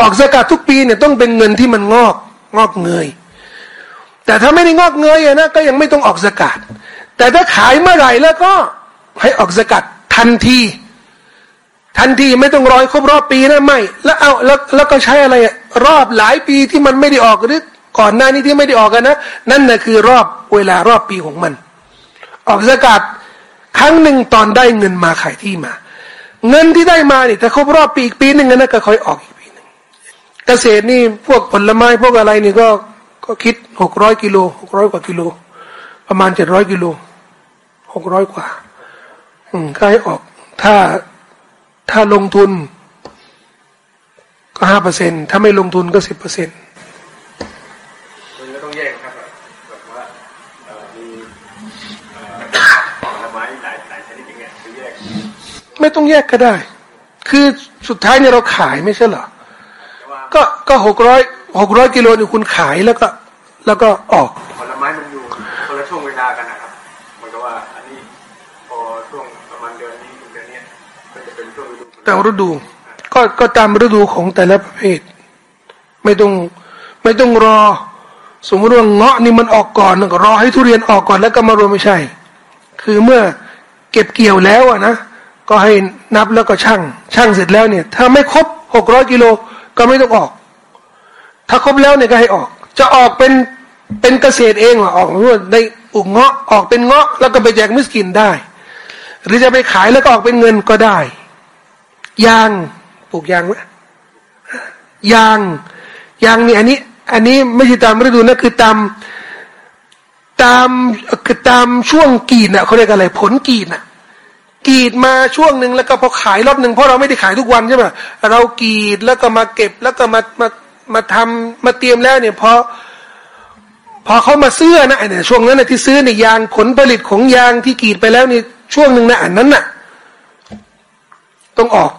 ออกสกัดทุกปีเนี่ยต้องเป็นเงินที่มันงอกงอกเงย แต่ถ้าไม่ได้งอกเงยนะก็ยังไม่ต้องออกสกัดแต่ถ้าขายเมื่อไหร่แล้วก็ให้ออกสกัดทันที ทันทีไม่ต้องรอยครบรอบปีนะไม่แล้วเอาแล้วแล้วก็ใช้อะไรรอบหลายปีที่มันไม่ได้ออกหรือก่อนหน้านี้ที่ไม่ได้ออกกันนะ นั่นนะคือรอบเวลารอบปีของมัน ออกสกัด ครั้งหนึ่งตอนได้เงินมาขายที่มา เงินที่ได้มาเนี่ยถ้าครบรอบปีอีกปีหนึ่งนะก็ค่อยออกอีกปีหนึ่งเกษตรนี่พวกผลไม้พวกอะไรนี่ก็ก็คิดหกร้อยกิโลหกร้อยกว่ากิโล ประมาณเจ็ดร้อยกิโลหกร้อยกว่า อืมก็ให้ออก ถ้าถ้าลงทุนก็ห้าเปอร์เซ็นถ้าไม่ลงทุนก็สิบเปอร์เซ็นต์มันก็ต้องแยกครับแบบว่ามีผลไม้หลายหลายชนิดอย่างเงี้ยแยก ไม่ต้องแยกก็ได้ คือสุดท้ายเนี่ยเราขายไม่ใช่เหรอก็ก็หกร้อยหกร้อยกิโลนี่คุณขายแล้วก็ แล้วก็ออกผลไม้มันอยู่คนละช่วงเวลากันนะครับเหมือนกับว่าอันนี้พอช่วงตามฤดู ก็ก็ตามฤดูของแต่ละประเภท ไม่ต้องไม่ต้องรอ สมมติว่าเงาะนี่มันออกก่อนก็รอให้ทุเรียนออกก่อนแล้วก็มารวมไม่ใช่ คือเมื่อเก็บเกี่ยวแล้วอะนะ ก็ให้นับแล้วก็ช่างช่างเสร็จแล้วเนี่ย ถ้าไม่ครบหกร้อยกิโลก็ไม่ต้องออก ถ้าครบแล้วเนี่ยก็ให้ออก จะออกเป็นเป็นเกษตรเองหรอออกว่าได้อุกเงาะออกเป็นเงาะแล้วก็ไปแจกมิสกินได้ หรือจะไปขายแล้วก็ออกเป็นเงินก็ได้ยางปลูกยางไหมยางยางนี่อันนี้ อันนี้ไม่ใช่ตามฤดูนะคือตามตามคือตามช่วงกีดน่ะเขาเรียกอะไรผลกีดน่ะ กีดมาช่วงหนึ่งแล้วก็พอขายรอบหนึ่งเพราะเราไม่ได้ขายทุกวันใช่ไหมเรากีดแล้วก็มาเก็บแล้วก็มามามาทำมาเตรียมแล้วเนี่ยพอพอเขามาซื้อนะเนี่ยช่วงนั้นนะที่ซื้อเนี่ยยางผลผลิตของยางที่กีดไปแล้วนี่ช่วงหนึ่งนะอันนั้นน่ะต้องออก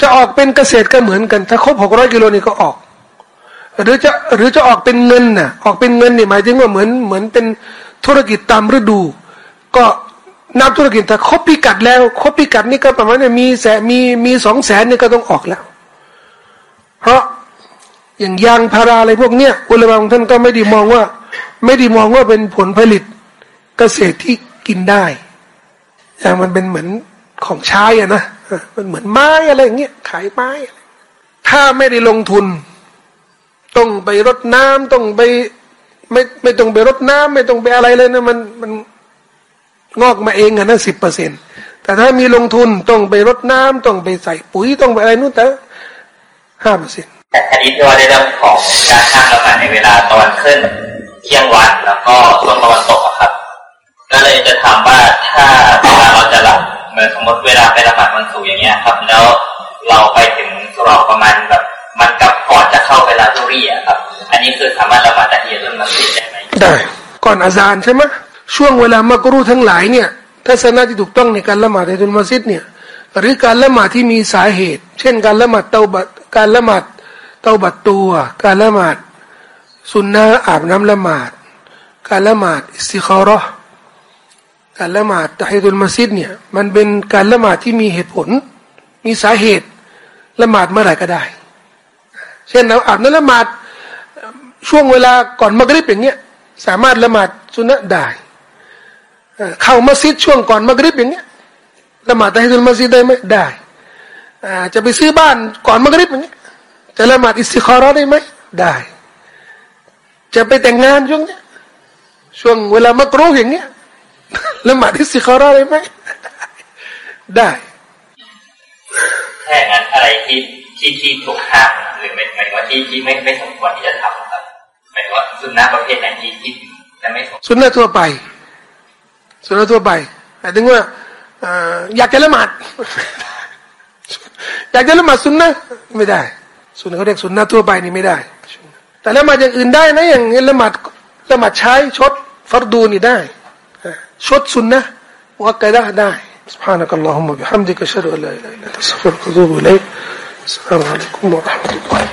จะออกเป็นเกษตรก็เหมือนกัน ถ้าครบหกร้อยกิโลนี่ก็ออก หรือจะหรือจะออกเป็นเงินน่ะ ออกเป็นเงินเนี่ยหมายถึงว่าเหมือนเหมือนเป็นธุรกิจตามฤดู ก็ นับธุรกิจถ้าครบพิกัดแล้วครบพิกัดนี่ก็ประมาณนี่ยมีแสนมีมีสองแสนนี่ก็ต้องออกแล้ว เพราะอย่างยางพาราอะไรพวกเนี้ยอุลามะของท่านก็ไม่ได้มองว่า ไม่ได้มองว่าเป็นผลผลิตเกษตรที่กินได้แต่มันเป็นเหมือนของใช้อะนะมันเหมือนไม้อะไรเงี้ยขายไม้ ถ้าไม่ได้ลงทุน ต้องไปรดน้ำต้องไป ไม่ไม่ต้องไปรดน้ำไม่ต้องไปอะไรเลยนะมันมัน งอกมาเองอะนะสิบเปอร์เซ็นแต่ถ้ามีลงทุนต้องไปรดน้ำต้องไปใส่ปุ๋ยต้องไปอะไรนู่นแต่ห้าเปอร์เซ็นต์แต่อันนี้ที่ว่าได้เรื่องของการข้ามละหมาดในเวลาตะวันขึ้นเที่ยงวันแล้วก็ช่วงตะวันตกครับ ก็เลยจะถามว่าถ้าเวลาเราจะหลับเหมือนสมมติเวลาไปละหมาดวันศุกร์อย่างเงี้ยครับ แล้วเราไปถึงสุรอประมาณแบบมันกับก่อนจะเข้าเวลาตุรีอะครับ อันนี้คือสามารถละหมาดตะเฮียตุลมัสยิดได้ไหมได้ ก่อนอาซานใช่ไหม ช่วงเวลามากรูทั้งหลายเนี่ยทัศนะที่ถูกต้องในการละหมาดในตุลมัสยิดเนี่ยหรือการละหมาดที่มีสาเหตุ เช่นการละหมาดเตาบัดการละหมาดเตาบัดตัว การละหมาดสุนนะอาบน้ำละหมาด การละหมาดอิสติคาระห์การละหมาดตะฮิดุลมัสยิดเนี่ยมันเป็นการละหมาดที่มีเหตุผล มีสาเหตุละหมาดเมื่อไหร่ก็ได้ เช่นเราอาบน้ำละหมาดช่วงเวลาก่อนมักริบอย่างเงี้ยสามารถละหมาดสุนนะได้ เอ่อเข้ามัสยิดช่วงก่อนมักริบอย่างเงี้ยละหมาดตะฮิดุลมัสยิดได้ไหมได้อ่าจะไปซื้อบ้านก่อนมักริบอย่างเงี้ยจะละหมาดอิสติคาระห์ได้ไหมได้ จะไปแต่งงานช่วงเนี้ยช่วงเวลามักรูอย่างเงี้ยละหมาดอิสติคาระห์ได้ไหมได้แค่นั้นอะไรที่ที่ที่ถูกห้ามหรือไม่หมายถึงว่าที่ที่ไม่ไม่สมควรที่จะทำครับหมายถึงว่าสุนนะประเภทไหนที่ที่จะไม่สมสุนนะทั่วไป สุนนะทั่วไปหมายถึงว่าเอ่ออยากจะละหมาด อยากจะละหมาดสุนนะไม่ได้ สุนนะเขาเรียกสุนนะทั่วไปนี่ไม่ได้ แต่ละหมาดอย่างอื่นได้นะอย่างละหมาดละหมาดใช้ชดฟัรดูนี่ได้ชดสุนนะวักกะได้ได้ سبحانك اللهم وبحمدك اشهد ان لا اله الا انت استغفرك واتوب اليك السلام عليكم ورحمه الله